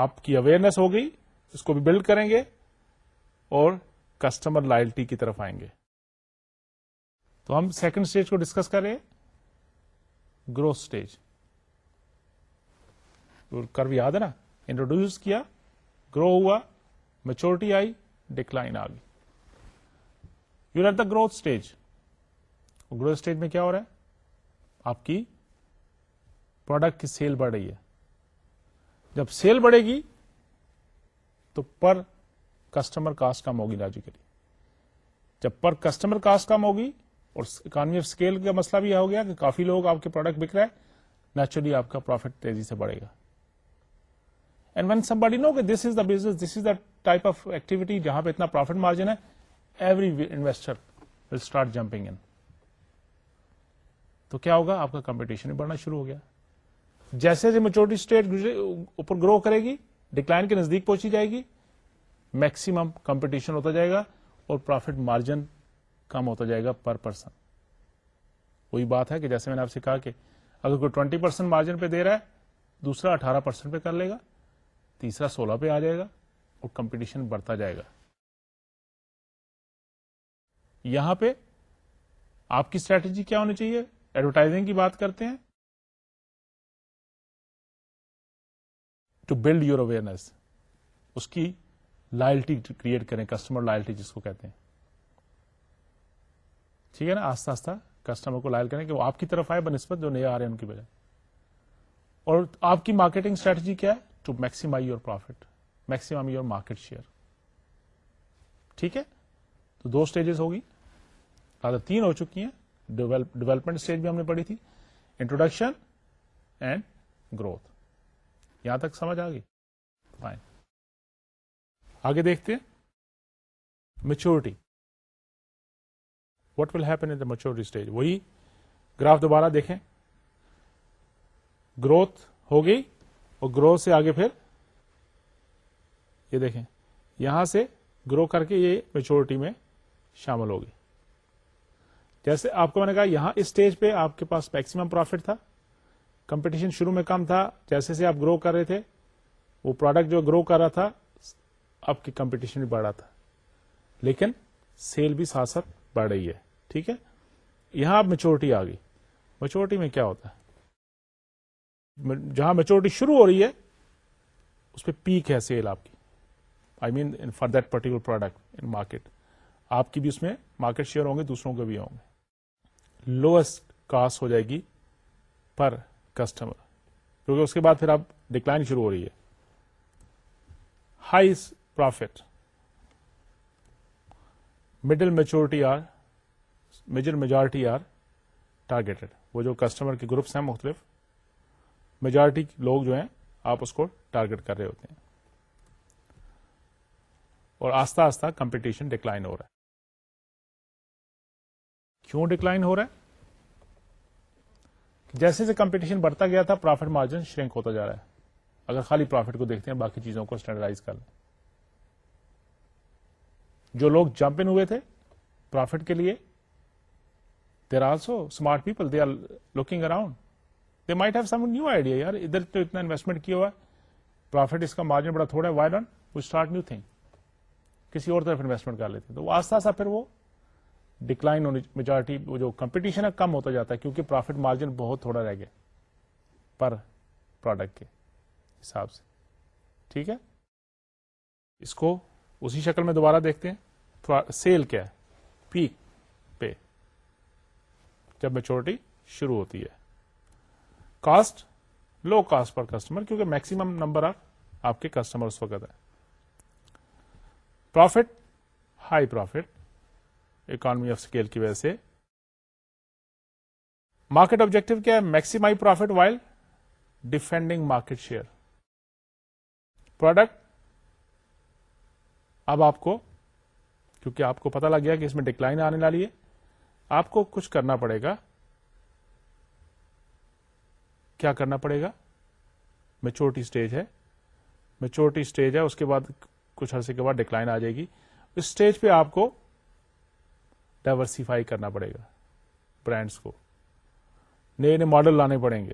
آپ کی اویئرنیس ہو گئی اس کو بھی بلڈ کریں گے اور کسٹمر لائلٹی کی طرف آئیں گے تو ہم سیکنڈ اسٹیج کو ڈسکس کریں گروتھ اسٹیج کرو یاد ہے نا انٹروڈیوس کیا گرو ہوا میچورٹی آئی ڈکلائن آ گئی you at the growth stage growth stage میں کیا ہو رہا ہے آپ کی پروڈکٹ کی سیل بڑھ رہی ہے جب سیل بڑھے گی تو پر کسٹمر کاسٹ کم ہوگی لاجیکلی جب پر کسٹمر کاسٹ کم ہوگی اور اکانمی آف اسکیل کا مسئلہ بھی یہ گیا کہ کافی لوگ آپ کے پروڈکٹ بک رہے نیچرلی آپ کا پروفٹ تیزی سے بڑھے گا and one some body know کہ this is the business this is the type of activity جہاں پہ اتنا پروفٹ مارجن ہے every investor will start jumping in تو کیا ہوگا آپ کا کمپٹیشن بڑھنا شروع ہو گیا جیسے جیسے میچورٹی اسٹیٹ اوپر گرو کرے گی ڈکلائن کے نزدیک پہنچی جائے گی میکسیمم کمپٹیشن ہوتا جائے گا اور پروفٹ مارجن کم ہوتا جائے گا پر پرسن وہی بات ہے کہ جیسے میں نے آپ سے کہا کہ اگر کوئی ٹوینٹی پرسینٹ مارجن پہ دے رہا ہے دوسرا اٹھارہ پرسینٹ پہ کر لے گا تیسرا سولہ پہ آ جائے گا اور کمپٹیشن بڑھتا جائے گا یہاں پہ آپ کی اسٹریٹجی کیا ہونی چاہیے ایڈورٹائزنگ کی بات کرتے ہیں ٹو بلڈ یور اویئرنیس اس کی لائلٹی کریٹ کریں کسٹمر لائلٹی جس کو کہتے ہیں ٹھیک ہے نا آستہ آستہ کسٹمر کو لائل کریں کہ وہ آپ کی طرف آئے بنسبت جو نئے آ رہے ہیں ان کی بجائے اور آپ کی مارکیٹنگ اسٹریٹجی کیا ہے to maximize your profit maximum your market share ٹھیک ہے تو دو اسٹیجز ہوگی تین ہو چکی ہیں ڈیولپمنٹ اسٹیج بھی ہم نے پڑھی تھی انٹروڈکشن اینڈ گروتھ یہاں تک سمجھ آ گئی آگے دیکھتے maturity what will happen in the maturity stage وہی گراف دوبارہ دیکھیں گروتھ ہو گئی اور گروتھ سے آگے پھر یہ دیکھیں یہاں سے گرو کر کے یہ میچورٹی میں شامل ہوگی جیسے آپ کو میں نے کہا یہاں اس اسٹیج پہ آپ کے پاس میکسیمم پروفٹ تھا کمپٹیشن شروع میں کم تھا جیسے سے آپ گرو کر رہے تھے وہ پروڈکٹ جو گرو کر رہا تھا آپ کی کمپٹیشن بھی بڑھ رہا تھا لیکن سیل بھی ساتھ ساتھ بڑھ رہی ہے ٹھیک ہے یہاں آپ میچورٹی آ گئی میچورٹی میں کیا ہوتا ہے جہاں میچورٹی شروع ہو رہی ہے اس پہ پیک ہے سیل آپ کی I mean for that particular product in market آپ کی بھی اس میں مارکیٹ شیئر ہوں گے دوسروں کے بھی ہوں گے لوئسٹ کاسٹ ہو جائے گی پر کسٹمر کیونکہ اس کے بعد پھر اب ڈکلائن شروع ہو رہی ہے high profit middle maturity or major majority or targeted وہ جو کسٹمر کے گروپس ہیں مختلف میجورٹی لوگ جو ہیں آپ اس کو ٹارگیٹ کر رہے ہوتے ہیں اور آستہ آستہ کمپٹیشن ڈکلائن ہو رہا ہے کیوں ڈکلائن ہو رہا ہے جیسے جیسے کمپٹیشن بڑھتا گیا تھا پروفیٹ مارجن شرنک ہوتا جا رہا ہے اگر خالی پروفیٹ کو دیکھتے ہیں باقی چیزوں کو اسٹینڈرڈائز کر لیں جو لوگ جمپ ان ہوئے تھے پروفٹ کے لیے there so smart people they are looking around they might have some new idea یار ادھر تو اتنا انویسٹمنٹ کیا ہوا ہے پروفیٹ اس کا مارجن بڑا تھوڑا ہے وی اسٹارٹ نیو تھنگ کسی اور طرف انویسٹمنٹ کر لیتے تو آستہ آستہ پھر وہ ڈکلائن ہونے میجورٹی جو کمپٹیشن ہے کم ہوتا جاتا ہے کیونکہ پروفٹ مارجن بہت تھوڑا رہ گیا پر پروڈکٹ کے حساب سے ٹھیک ہے اس کو اسی شکل میں دوبارہ دیکھتے ہیں سیل کیا ہے پیک پہ جب میچورٹی شروع ہوتی ہے cost low cost per customer کیونکہ میکسیمم نمبر آف آپ کے کسٹمر وقت ہے profit high profit economy of scale کی وجہ سے مارکیٹ آبجیکٹو کیا ہے maximise profit while defending market share product اب آپ کو کیونکہ آپ کو پتا لگ گیا کہ اس میں ڈکلائن آنے والی ہے آپ کو کچھ کرنا پڑے گا کیا کرنا پڑے گا میچورٹی اسٹیج ہے میچورٹی اسٹیج ہے اس کے بعد کچھ عرصے کے بعد ڈکلائن آ جائے گی اس اسٹیج پہ آپ کو ڈائیورسیفائی کرنا پڑے گا برانڈس کو نئے نئے ماڈل لانے پڑیں گے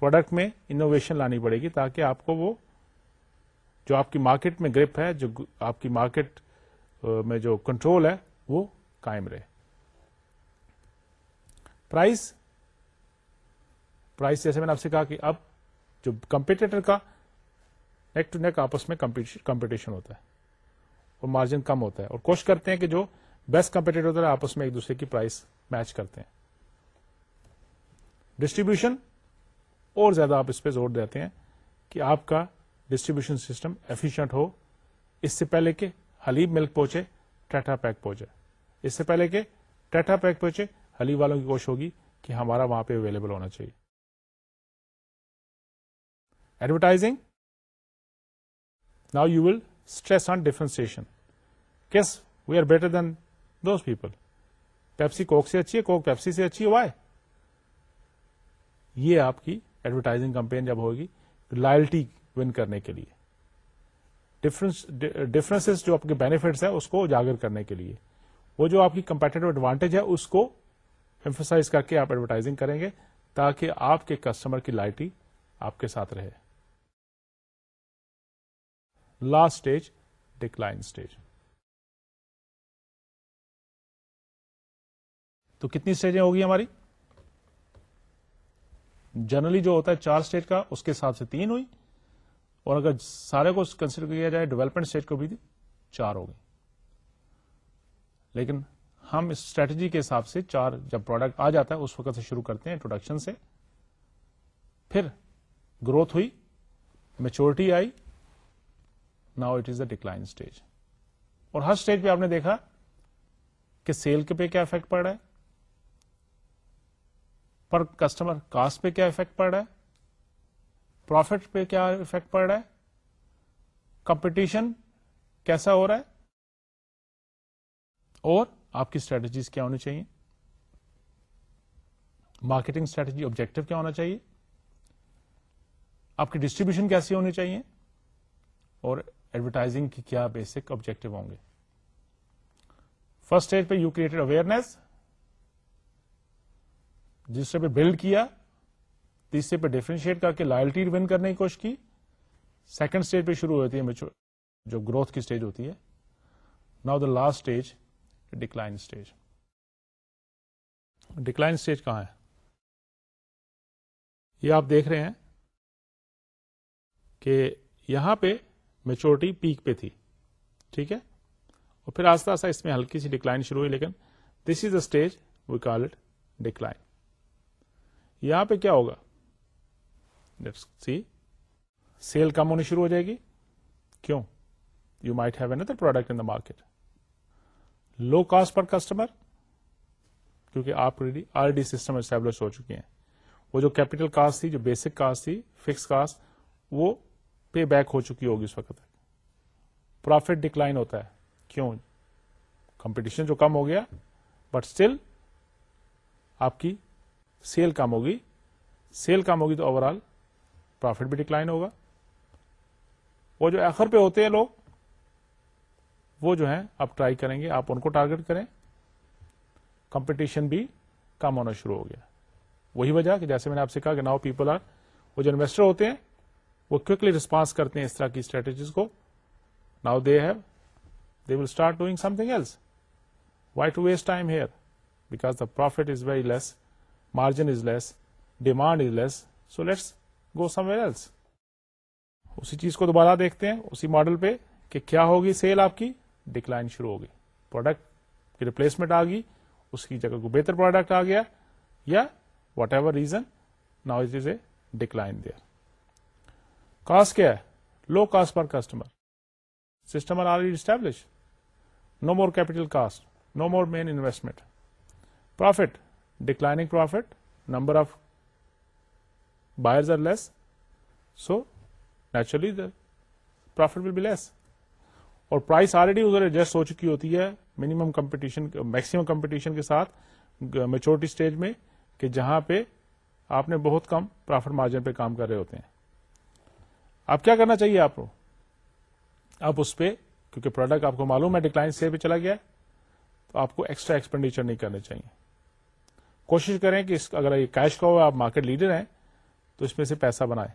پروڈکٹ میں انوویشن لانی پڑے گی تاکہ آپ کو وہ جو آپ کی مارکیٹ میں گرپ ہے جو آپ کی مارکیٹ میں جو کنٹرول ہے وہ کائم رہے پرائز پرائز جیسے میں نے آپ سے کہا کہ اب جو کمپیٹیٹر کا نیک ٹو نیک آپس میں کمپٹیشن ہوتا ہے اور مارجن کم ہوتا ہے اور کوشش کرتے ہیں کہ جو بیسٹ کمپیٹیٹر تو آپ اس میں ایک دوسرے کی پرائز میچ کرتے ہیں ڈسٹریبیوشن اور زیادہ آپ اس پہ زور دیتے ہیں کہ آپ کا ڈسٹریبیوشن سسٹم ایفیشنٹ ہو اس سے پہلے کہ حلیب ملک پہنچے ٹاٹا پیک پہنچے اس سے پہلے کہ ٹاٹا پیک پہنچے حلیب والوں کی کوشش ہوگی کہ ہمارا وہاں پہ اویلیبل ہونا چاہیے advertising now you will stress on differentiation case we are better than those people Pepsi Coke سے اچھی ہے کوک پیپسی سے اچھی ہے یہ آپ کی ایڈورٹائزنگ کمپین جب ہوگی لائلٹی ون کرنے کے لیے ڈفرنس جو آپ کے بینیفٹس ہیں اس کو اجاگر کرنے کے لیے وہ جو آپ کی کمپیٹیو ایڈوانٹیج ہے اس کو ایمفسائز کر کے آپ ایڈورٹائزنگ کریں گے تاکہ آپ کے کسٹمر کی لائلٹی آپ کے ساتھ رہے لاسٹ اسٹیج ڈکلائن اسٹیج تو کتنی اسٹیجیں ہوگی ہماری جنرلی جو ہوتا ہے چار اسٹیج کا اس کے حساب سے تین ہوئی اور اگر سارے کو کنسیڈر کیا جائے ڈیولپمنٹ اسٹیج کو بھی چار ہو گئی لیکن ہم اسٹریٹجی کے حساب سے چار جب پروڈکٹ آ جاتا ہے اس وقت سے شروع کرتے ہیں انٹروڈکشن سے پھر گروتھ ہوئی maturity I now it is a decline stage اور ہر اسٹیج پہ آپ نے دیکھا کہ سیل کے پہ کیا افیکٹ پڑ رہا ہے پر کسٹمر کاسٹ پہ کیا افیکٹ پڑ رہا ہے پروفٹ پہ کیا افیکٹ پڑ رہا ہے کمپٹیشن کیسا ہو رہا ہے اور آپ کی اسٹریٹجیز کیا ہونی چاہیے مارکیٹنگ اسٹریٹجی آبجیکٹو کیا ہونا چاہیے آپ کی ڈسٹریبیوشن کیسی ہونی چاہیے اور ایڈورٹائزنگ کی کیا بیسک آبجیکٹو ہوں گے فرسٹ اسٹیج پہ یو کریٹڈ اویئرنیس دوسرے پہ بلڈ کیا تیسرے پہ ڈیفرینشیٹ کر کے لائلٹی ون کرنے کی کوشش کی سیکنڈ اسٹیج پہ شروع ہوتی ہے میچور جو گروتھ کی اسٹیج ہوتی ہے نا the last stage decline stage decline stage کہاں ہے یہ آپ دیکھ رہے ہیں کہ یہاں پہ میچورٹی پیک پہ تھی ٹھیک ہے اور پھر آہستہ آہستہ اس میں ہلکی سی ڈکلائن شروع ہوئی لیکن this is a stage we call it decline یہاں پہ کیا ہوگا سی سیل کم ہونی شروع ہو جائے گی کیوں you might have an product in market low cost per customer کیونکہ آپ آر ڈی سسٹم اسٹیبلش ہو چکے ہیں وہ جو کیپیٹل کاسٹ تھی جو بیسک کاسٹ تھی فکس کاسٹ وہ پے بیک ہو چکی ہوگی اس وقت تک ڈکلائن ہوتا ہے کیوں کمپٹیشن جو کم ہو گیا بٹ اسٹل آپ کی سیل کم ہوگی سیل کم ہوگی تو اوور آل پروفٹ بھی ڈکلائن ہوگا وہ جو ایخر پہ ہوتے ہیں لوگ وہ جو ہیں آپ ٹرائی کریں گے آپ ان کو ٹارگیٹ کریں کمپٹیشن بھی کم ہونا شروع ہو گیا وہی وجہ کہ جیسے میں نے آپ سے کہا کہ ناؤ پیپل آر وہ جو انویسٹر ہوتے ہیں وہ کلی ریسپانس کرتے ہیں اس طرح کی اسٹریٹجیز کو now they have they will start doing something else why to waste time here because the profit is very less margin is less demand is less so let's go some else اسی چیز کو دوبارہ دیکھتے ہیں اسی ماڈل پہ کہ کیا ہوگی سیل آپ کی ڈکلائن شروع ہوگی پروڈکٹ کی ریپلیسمنٹ آ گئی اس کی جگہ کو بہتر پروڈکٹ آ گیا یا whatever reason now is a decline دیا کاسٹ کیا ہے low cost per customer system are already establish no more capital cost no more main investment profit declining profit number of buyers are less so naturally profit will be less اور پرائس آلریڈی ادھر ایڈجسٹ ہو چکی ہوتی ہے منیمم کمپٹیشن میکسیمم کمپٹیشن کے ساتھ میچورٹی اسٹیج میں کہ جہاں پہ آپ نے بہت کم پروفٹ مارجن پہ کام کر رہے ہوتے ہیں اب کیا کرنا چاہیے آپ کو اب اس پہ کیونکہ پروڈکٹ آپ کو معلوم ہے ڈکلائن سے پہ چلا گیا ہے تو آپ کو ایکسٹرا ایکسپینڈیچر نہیں کرنے چاہیے کوشش کریں کہ اگر یہ کیش کا ہو آپ مارکیٹ لیڈر ہیں تو اس میں سے پیسہ بنائے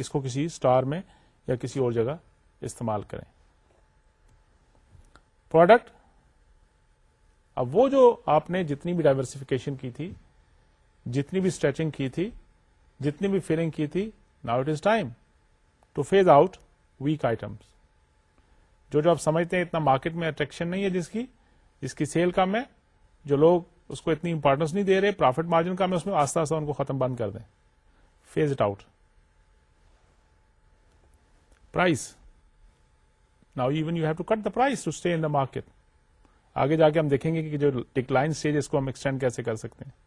اس کو کسی اسٹار میں یا کسی اور جگہ استعمال کریں پروڈکٹ اب وہ جو آپ نے جتنی بھی ڈائیورسفیکیشن کی تھی جتنی بھی اسٹریچنگ کی تھی جتنی بھی فیلنگ کی تھی now it is time to phase out weak item جو جو آپ سمجھتے ہیں اتنا مارکیٹ میں اٹریکشن نہیں ہے جس کی جس کی سیل کم ہے جو لوگ اس کو اتنی امپورٹینس نہیں دے رہے پروفیٹ مارجن کا ہمیں اس میں آستہ آستہ ان کو ختم بند کر دیں phase it out price now even you have to cut the price to stay in market آگے جا کے ہم دیکھیں گے کہ جو لائن اسٹیج اس کو ہم ایکسٹینڈ کیسے کر سکتے ہیں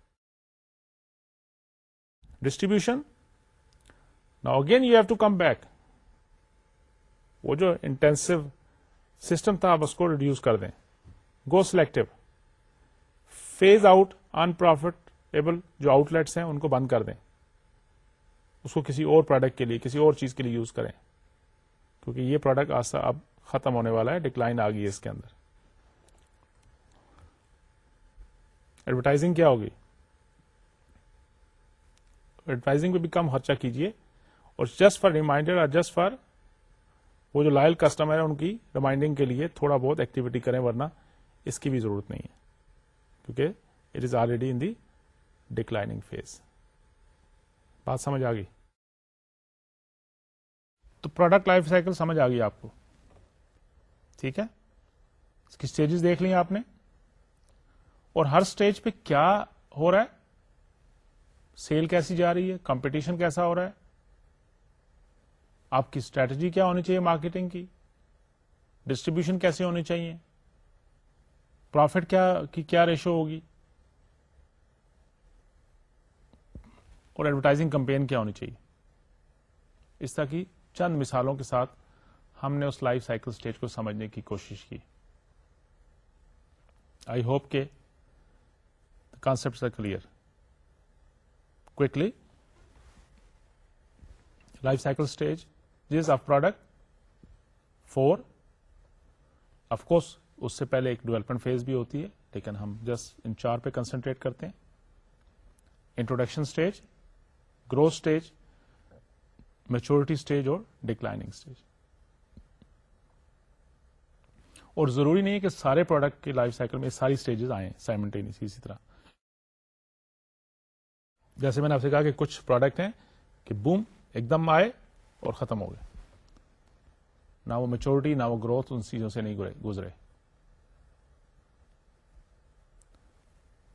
distribution now again you have to come back وہ جو انٹینسو سسٹم تھا آپ اس کو ریڈیوس کر دیں go selective phase out unprofitable جو آؤٹ لیٹس ہیں ان کو بند کر دیں اس کو کسی اور پروڈکٹ کے لیے کسی اور چیز کے لیے یوز کریں کیونکہ یہ پروڈکٹ آج اب ختم ہونے والا ہے ڈکلائن آ گئی ہے اس کے اندر ایڈورٹائزنگ کیا ہوگی ایڈورٹائزنگ پہ بھی کم خرچہ کیجیے اور جسٹ فار ریمائنڈر اور جسٹ فار وہ جو لائل کسٹمر ہے ان کی ریمائنڈنگ کے لیے تھوڑا بہت ایکٹیویٹی کریں ورنہ اس کی بھی ضرورت نہیں ہے کیونکہ it is already in the declining phase بات سمجھ آ گئی تو پروڈکٹ لائف سائیکل سمجھ آ گئی آپ کو ٹھیک ہے اس کی اسٹیجز دیکھ لی آپ نے اور ہر اسٹیج پہ کیا ہو رہا ہے سیل کیسی جا رہی ہے کمپٹیشن کیسا ہو رہا ہے آپ کی اسٹریٹجی کیا ہونی چاہیے مارکیٹنگ کی ڈسٹریبیوشن کیسے ہونی چاہیے پروفٹ کیا کی کیا ریشو ہوگی اور ایڈورٹائزنگ کمپین کیا ہونی چاہیے اس طرح کی چند مثالوں کے ساتھ ہم نے اس لائف سائیکل اسٹیج کو سمجھنے کی کوشش کی آئی ہوپ کے concept are clear quickly life cycle stage of product for of course اس سے پہلے ایک ڈیولپمنٹ فیز بھی ہوتی ہے لیکن ہم جسٹ ان چار پہ کنسنٹریٹ کرتے ہیں introduction stage growth stage maturity stage اور ڈکلائنگ اور ضروری نہیں ہے کہ سارے پروڈکٹ کے لائف سائیکل میں ساری اسٹیجز آئیں سائمنٹینس اسی طرح جیسے میں نے آپ سے کہا کہ کچھ پروڈکٹ ہیں کہ بوم ایک دم آئے اور ختم ہو گئے نہ وہ میچورٹی نہ وہ گروتھ ان چیزوں سے نہیں گزرے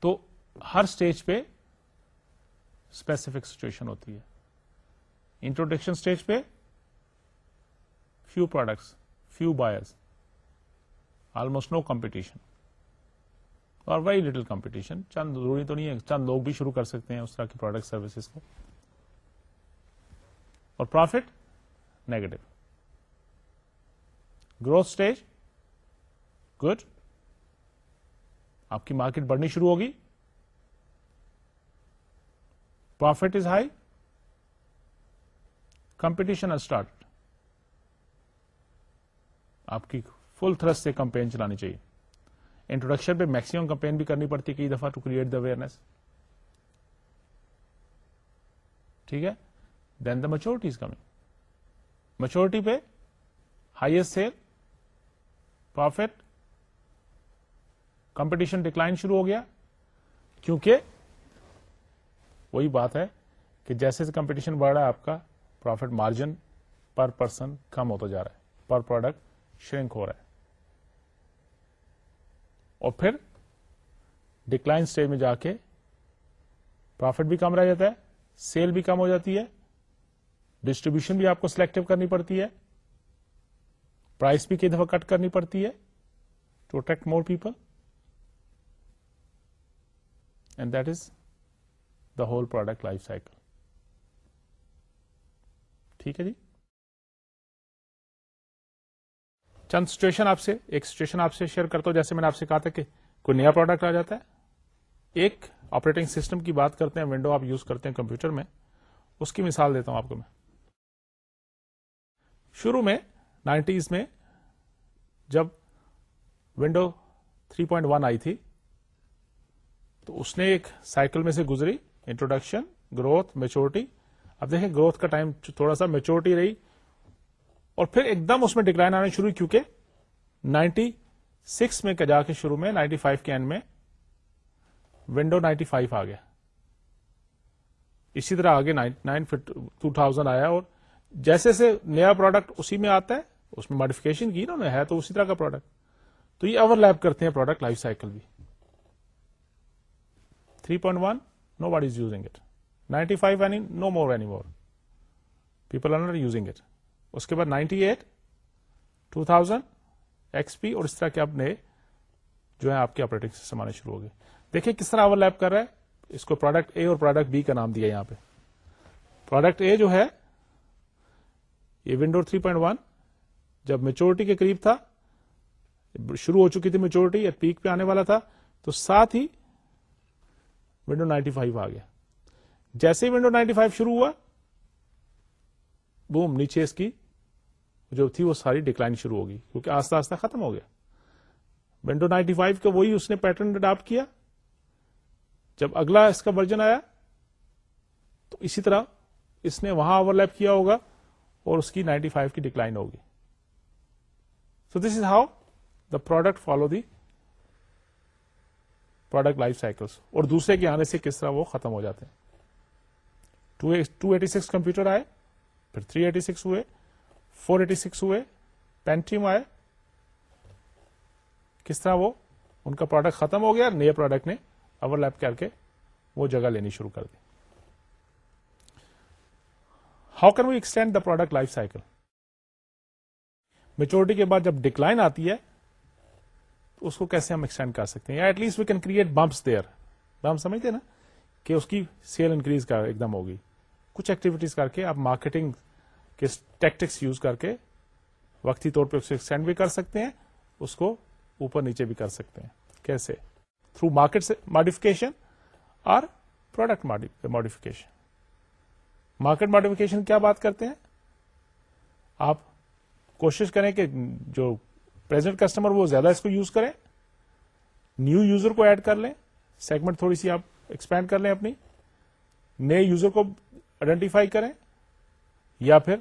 تو ہر اسٹیج پہ اسپیسیفک سچویشن ہوتی ہے انٹروڈکشن اسٹیج پہ few products few buyers almost no competition اور ویری لٹل کمپٹیشن چند ضروری تو نہیں ہے چند لوگ بھی شروع کر سکتے ہیں اس طرح کی پروڈکٹ سروسز کو اور profit negative growth stage good آپ کی مارکیٹ بڑھنی شروع ہوگی profit is high competition start آپ کی فل تھرس سے کمپین چلانی چاہیے انٹروڈکشن پہ میکسیمم کمپین بھی کرنی پڑتی ہے کئی دفعہ ٹو کریٹ دا اویئرنیس ٹھیک ہے then the maturity is coming maturity پہ highest sale profit competition decline شروع ہو گیا کیونکہ وہی بات ہے کہ جیسے کمپٹیشن بڑھ رہا ہے آپ کا پروفٹ مارجن پر پرسن کم ہوتا جا رہا ہے پر پروڈکٹ شرنک ہو رہا ہے اور پھر ڈکلائن اسٹیج میں جا کے پروفٹ بھی کم رہ جاتا ہے سیل بھی کم ہو جاتی ہے ڈسٹریبیوشن بھی آپ کو سلیکٹو کرنی پڑتی ہے پرائس بھی کئی دفعہ کٹ کرنی پڑتی ہے to attract more people that is the whole product life cycle ٹھیک ہے جی چند سچویشن آپ سے ایک سچویشن آپ سے شیئر کرتا ہوں جیسے میں نے آپ سے کہا تھا کہ کوئی نیا پروڈکٹ آ جاتا ہے ایک آپریٹنگ سسٹم کی بات کرتے ہیں ونڈو آپ یوز کرتے ہیں کمپیوٹر میں اس کی مثال دیتا ہوں آپ کو میں شروع میں نائنٹیز میں جب ونڈو 3.1 آئی تھی تو اس نے ایک سائیکل میں سے گزری انٹروڈکشن گروتھ میچورٹی اب دیکھیں گروتھ کا ٹائم تھوڑا سا میچورٹی رہی اور پھر ایک دم اس میں ڈکلائن آنا شروع کیونکہ نائنٹی سکس میں جا کے شروع میں نائنٹی فائیو کے اینڈ میں ونڈو نائنٹی فائیو آ گیا اسی طرح آگے نائن ٹو تھاؤزینڈ آیا اور جیسے سے نیا پروڈکٹ اسی میں آتا ہے اس میں ماڈیفکیشن کی نا ہے تو اسی طرح کا پروڈکٹ تو یہ اوور لیپ کرتے ہیں پروڈکٹ لائف سائیکل بھی پوائنٹ ون نو بڑی فائیو نو موری مور پیپلٹی ایٹ تھاؤزینڈ نے اس کو پروڈکٹ اے اور پروڈکٹ بی کا نام دیا یہاں پہ پروڈکٹ اے جو ہے یہ ونڈو 3.1 جب میچورٹی کے قریب تھا شروع ہو چکی تھی میچورٹی یا پیک پہ آنے والا تھا تو ساتھ ہی ونڈو نائنٹی فائیو آ گیا جیسے ہی نائنٹی فائیو شروع ہوا بوم نیچے اس کی جو تھی وہ ساری ڈکلائن شروع ہوگی کیونکہ آستہ آستہ ختم ہو گیا ونڈو نائنٹی فائیو کا وہی اس نے پیٹرن اڈاپٹ کیا جب اگلا اس کا ورژن آیا تو اسی طرح اس نے وہاں اوور لیپ کیا ہوگا اور اس کی نائنٹی فائیو کی ڈکلائن ہوگی so this is how the product follow the product life cycles اور دوسرے کے آنے سے کس طرح وہ ختم ہو جاتے ہیں کمپیوٹر آئے آئے پھر ہوئے ہوئے پینٹیم کس طرح وہ ان کا پروڈکٹ ختم ہو گیا نئے پروڈکٹ نے اوور لیپ کر کے وہ جگہ لینی شروع کر دی how can we extend the product life cycle maturity کے بعد جب ڈکلائن آتی ہے اس کو کیسے ہم ایکسٹینڈ کر سکتے ہیں at least we can create bumps there bump سمجھتے نا کہ اس کی سیل انکریز ایک دم ہوگی کچھ ایکٹیویٹیز کر کے آپ مارکیٹنگ کے ٹیکٹکس یوز کر کے وقتی طور پہ اس کو ایکسٹینڈ بھی کر سکتے ہیں اس کو اوپر نیچے بھی کر سکتے ہیں کیسے تھرو مارکیٹ ماڈیفکیشن اور پروڈکٹ ماڈیفکیشن مارکیٹ ماڈیفکیشن کیا بات کرتے ہیں آپ کوشش کریں کہ جو پرزینٹ کسٹمر وہ زیادہ اس کو یوز کریں نیو یوزر کو ایڈ کر لیں سیگمنٹ تھوڑی سی آپ ایکسپینڈ کر لیں اپنی نئے یوزر کو آئیڈینٹیفائی کریں یا پھر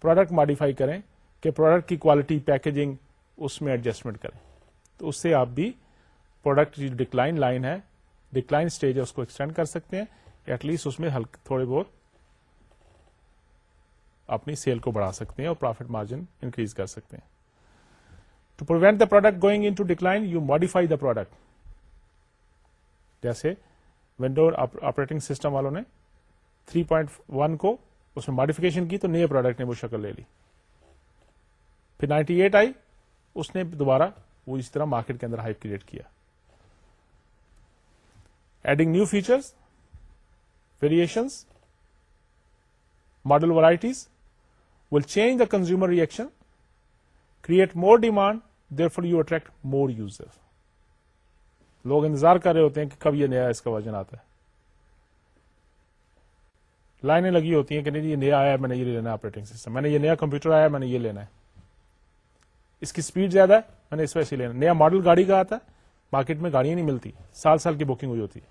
پروڈکٹ ماڈیفائی کریں کہ پروڈکٹ کی کوالٹی پیکجنگ اس میں ایڈجسٹمنٹ کریں تو اس سے آپ بھی پروڈکٹ ڈکلائن لائن ہے ڈکلائن اسٹیج ہے اس کو ایکسٹینڈ کر سکتے ہیں ایٹ لیسٹ اس میں ہلکے تھوڑے بہت اپنی سیل کو بڑھا سکتے ہیں اور پروفٹ مارجن انکریز کر سکتے ہیں to prevent the product going into decline you modify the product جیسے ونڈو آپریٹنگ سسٹم والوں نے 3.1 کو اس میں ماڈیفکیشن کی تو نئے پروڈکٹ نے وہ شکل لے لی پھر 98 آئی اس نے دوبارہ وہ اس طرح مارکیٹ کے اندر ہائپ کریٹ کیا adding new features variations model varieties will change the consumer reaction create more demand therefore you attract more user لوگ انتظار کر رہے ہوتے ہیں کہ کب یہ نیا اس کا وزن آتا ہے لائنیں لگی ہوتی ہیں کہ نہیں یہ نیا آیا میں نے یہ لینا ہے آپریٹنگ سسٹم میں نے یہ نیا کمپیوٹر آیا میں نے یہ لینا ہے اس کی اسپیڈ زیادہ ہے میں نے اس وجہ سے لینا نیا ماڈل گاڑی کا آتا ہے مارکیٹ میں گاڑیاں نہیں ملتی سال سال کی بکنگ ہوئی ہوتی ہے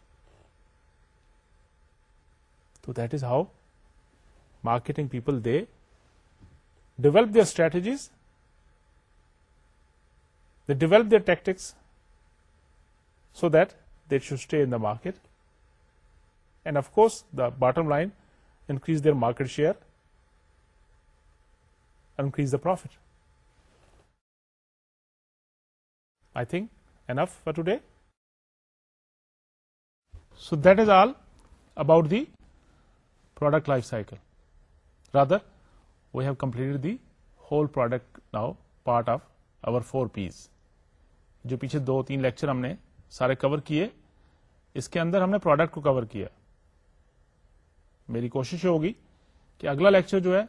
تو that is how marketing people they develop their strategies They develop their tactics so that they should stay in the market, and of course the bottom line, increase their market share, increase the profit. I think enough for today. So that is all about the product life cycle. Rather, we have completed the whole product now part of our 4 P's. جو پیچھے دو تین لیکچر ہم نے سارے کور کیے اس کے اندر ہم نے پروڈکٹ کو کور کیا میری کوشش یہ ہوگی کہ اگلا لیکچر جو ہے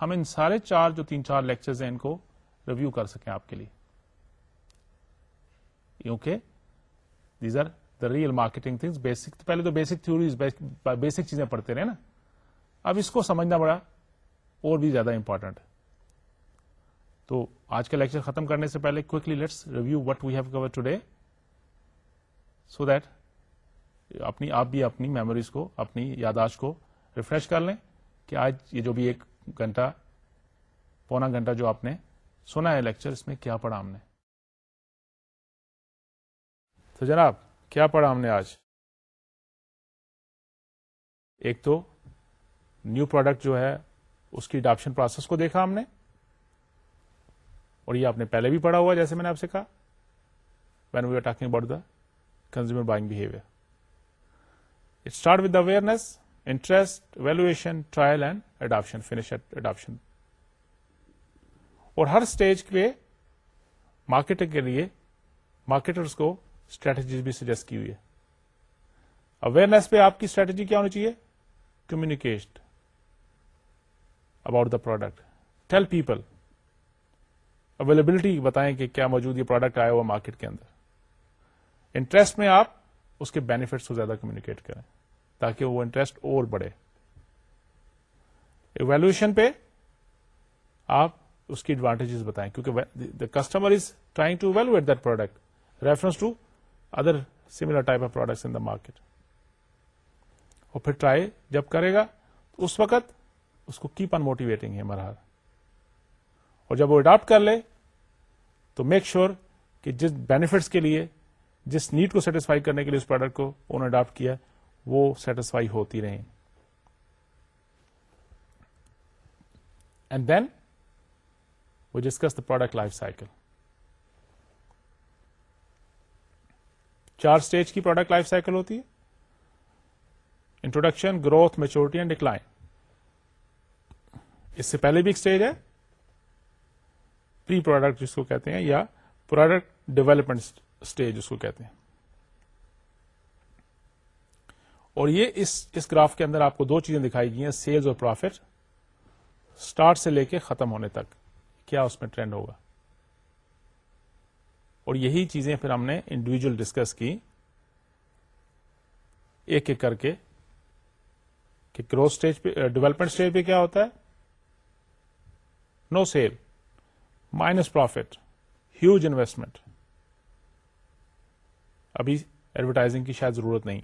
ہم ان سارے چار جو تین چار لیکچرز ہیں ان کو ریویو کر سکیں آپ کے لیے کیونکہ these are the real marketing things basic پہلے تو بیسک تھیوریز بیسک چیزیں پڑھتے رہے نا اب اس کو سمجھنا بڑا اور بھی زیادہ امپورٹنٹ ہے تو آج کا لیکچر ختم کرنے سے پہلے let's review what we have cover today so that اپنی آپ بھی اپنی میموریز کو اپنی یاداشت کو ریفریش کر لیں کہ آج یہ جو بھی ایک گھنٹہ پونا گھنٹہ جو آپ نے سنا ہے لیکچر اس میں کیا پڑھا ہم نے تو جناب کیا پڑھا ہم نے آج ایک تو نیو پروڈکٹ جو ہے اس کی اڈاپشن پروسیس کو دیکھا ہم نے اور یہ آپ نے پہلے بھی پڑھا ہوا جیسے میں نے آپ سے کہا when we are talking about the consumer buying behaviour it start with awareness interest evaluation trial and adoption finish adoption اور ہر اسٹیج پہ مارکیٹنگ کے لیے مارکیٹرس کو اسٹریٹجیز بھی سجیسٹ کی ہوئی ہے اویئرنیس پہ آپ کی اسٹریٹجی کیا ہونی چاہیے communication about the product tell people availability بتائیں کہ کیا موجود یہ پروڈکٹ آیا ہوا مارکیٹ کے اندر انٹرسٹ میں آپ اس کے بینیفٹس کو زیادہ کمیونیکیٹ کریں تاکہ وہ انٹرسٹ اور بڑھے ایویلویشن پہ آپ اس کی ایڈوانٹیجز بتائیں کیونکہ the customer is trying to value it that product reference to other similar type of in the market اور پھر ٹرائی جب کرے گا تو اس وقت اس کو کیپ آن موٹیویٹنگ ہے مرحلہ اور جب وہ اڈاپٹ کر لے تو میک شیور کہ جس بینیفٹس کے لیے جس نیڈ کو سیٹسفائی کرنے کے لیے اس پروڈکٹ کو انہوں نے اڈاپٹ کیا وہ سیٹسفائی ہوتی رہیں and then discuss the product life cycle چار اسٹیج کی پروڈکٹ لائف سائیکل ہوتی ہے introduction growth maturity and decline اس سے پہلے بھی ایک اسٹیج ہے پری پروڈکٹ جس کو کہتے ہیں یا پروڈکٹ ڈیولپمنٹ اسٹیج اس کو کہتے ہیں اور یہ اس اس گراف کے اندر آپ کو دو چیزیں دکھائی گئی ہیں سیلز اور پروفٹ اسٹارٹ سے لے کے ختم ہونے تک کیا اس میں ٹرینڈ ہوگا اور یہی چیزیں پھر ہم نے انڈیویجل ڈسکس کی ایک ایک کر کے کہ گروتھ اسٹیج پہ ڈیولپمنٹ اسٹیج پہ کیا ہوتا ہے no no sale minus profit huge investment ابھی ایڈورٹائزنگ کی شاید ضرورت نہیں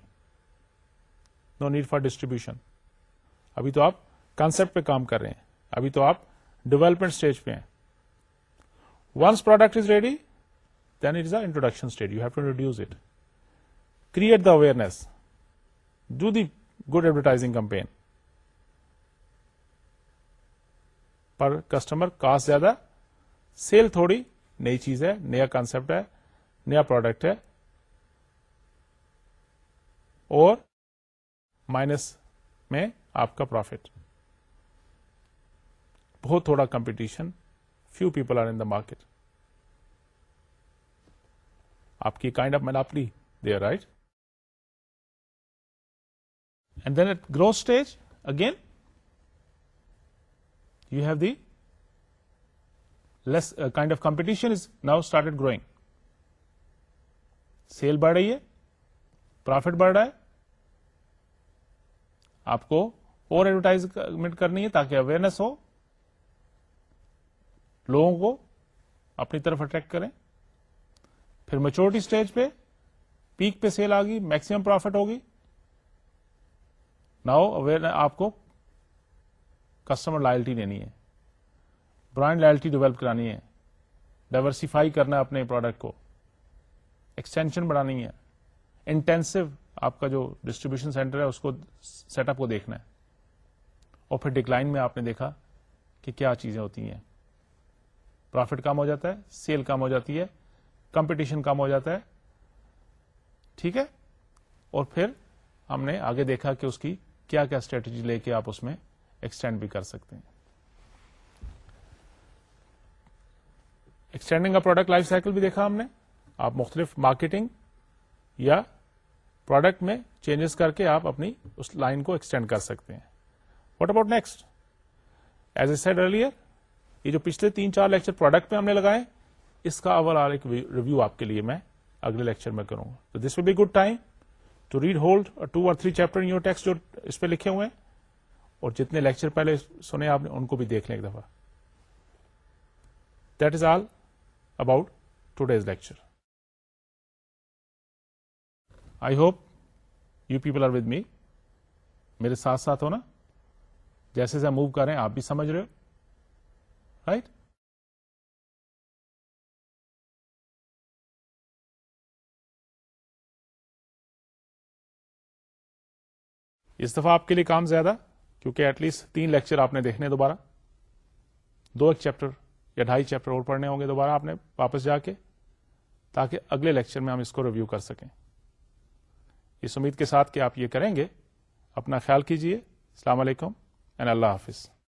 نو نیڈ فار ڈسٹریبیوشن ابھی تو آپ کانسپٹ پہ کام کر رہے ہیں ابھی تو آپ ڈیولپمنٹ اسٹیج پہ ہیں once product is ready then it is introduction stage you have to introduce it create the awareness do the good advertising campaign per customer cost زیادہ سیل تھوڑی نئی چیز ہے نیا کانسپٹ ہے نیا پروڈکٹ ہے اور مائنس میں آپ کا پروفیٹ بہت تھوڑا competition few people are in the market آپ کی kind of monopoly they are right and then at grow stage again you have the لیسائڈ of competition is now started growing sale بڑھ رہی ہے پروفٹ بڑھ رہا ہے آپ کو اور ایڈورٹائزمنٹ کرنی ہے تاکہ اویئرنیس ہو لوگوں کو اپنی طرف اٹریکٹ کریں پھر میچورٹی اسٹیج پہ پیک پہ سیل آگے میکسیمم پروفٹ ہوگی ناؤ اویئر آپ کو کسٹمر لائلٹی دینی ہے برانڈ لائلٹی ڈیولپ کرانی ہے ڈائورسیفائی کرنا ہے اپنے پروڈکٹ کو ایکسٹینشن بڑھانی ہے انٹینسو آپ کا جو ڈسٹریبیوشن سینٹر ہے اس کو سیٹ اپ کو دیکھنا ہے اور پھر ڈکلائن میں آپ نے دیکھا کہ کیا چیزیں ہوتی ہیں پروفٹ کم ہو جاتا ہے سیل کم ہو جاتی ہے کمپٹیشن کم ہو جاتا ہے ٹھیک ہے اور پھر ہم نے آگے دیکھا کہ اس کی کیا کیا اسٹریٹجی لے کے آپ اس میں ایکسٹینڈ بھی کر سکتے ہیں ایکسٹینڈنگ کا پروڈکٹ لائف سائیکل بھی دیکھا ہم نے آپ مختلف مارکیٹنگ یا پروڈکٹ میں چینجز کر کے آپ اپنی اس لائن کو ایکسٹینڈ کر سکتے ہیں what about next as I said earlier یہ جو پچھلے تین چار لیکچر پروڈکٹ میں ہم نے لگائے اس کا اوور آل ایک ریویو آپ کے لیے میں اگلے لیکچر میں کروں گا تو this will be good time to read whole two اور تھری چیپٹر یور ٹیکسٹ جو اس پہ لکھے ہوئے ہیں اور جتنے لیکچر پہلے سنے آپ نے ان کو بھی دیکھ لیں ایک دفعہ that is all about today's lecture. Lecture I hope you people are with me میرے ساتھ ساتھ ہونا جیسے جیسے موو کریں آپ بھی سمجھ رہے ہو رائٹ اس دفعہ آپ کے لیے کام زیادہ کیونکہ ایٹ لیسٹ تین لیکچر آپ نے دیکھنے دوبارہ دو ایک چیپٹر یا ڈھائی چیپٹر اور پڑھنے ہوں گے دوبارہ آپ نے واپس جا کے تاکہ اگلے لیکچر میں ہم اس کو ریویو کر سکیں اس امید کے ساتھ کہ آپ یہ کریں گے اپنا خیال کیجیے السلام علیکم اینڈ اللہ حافظ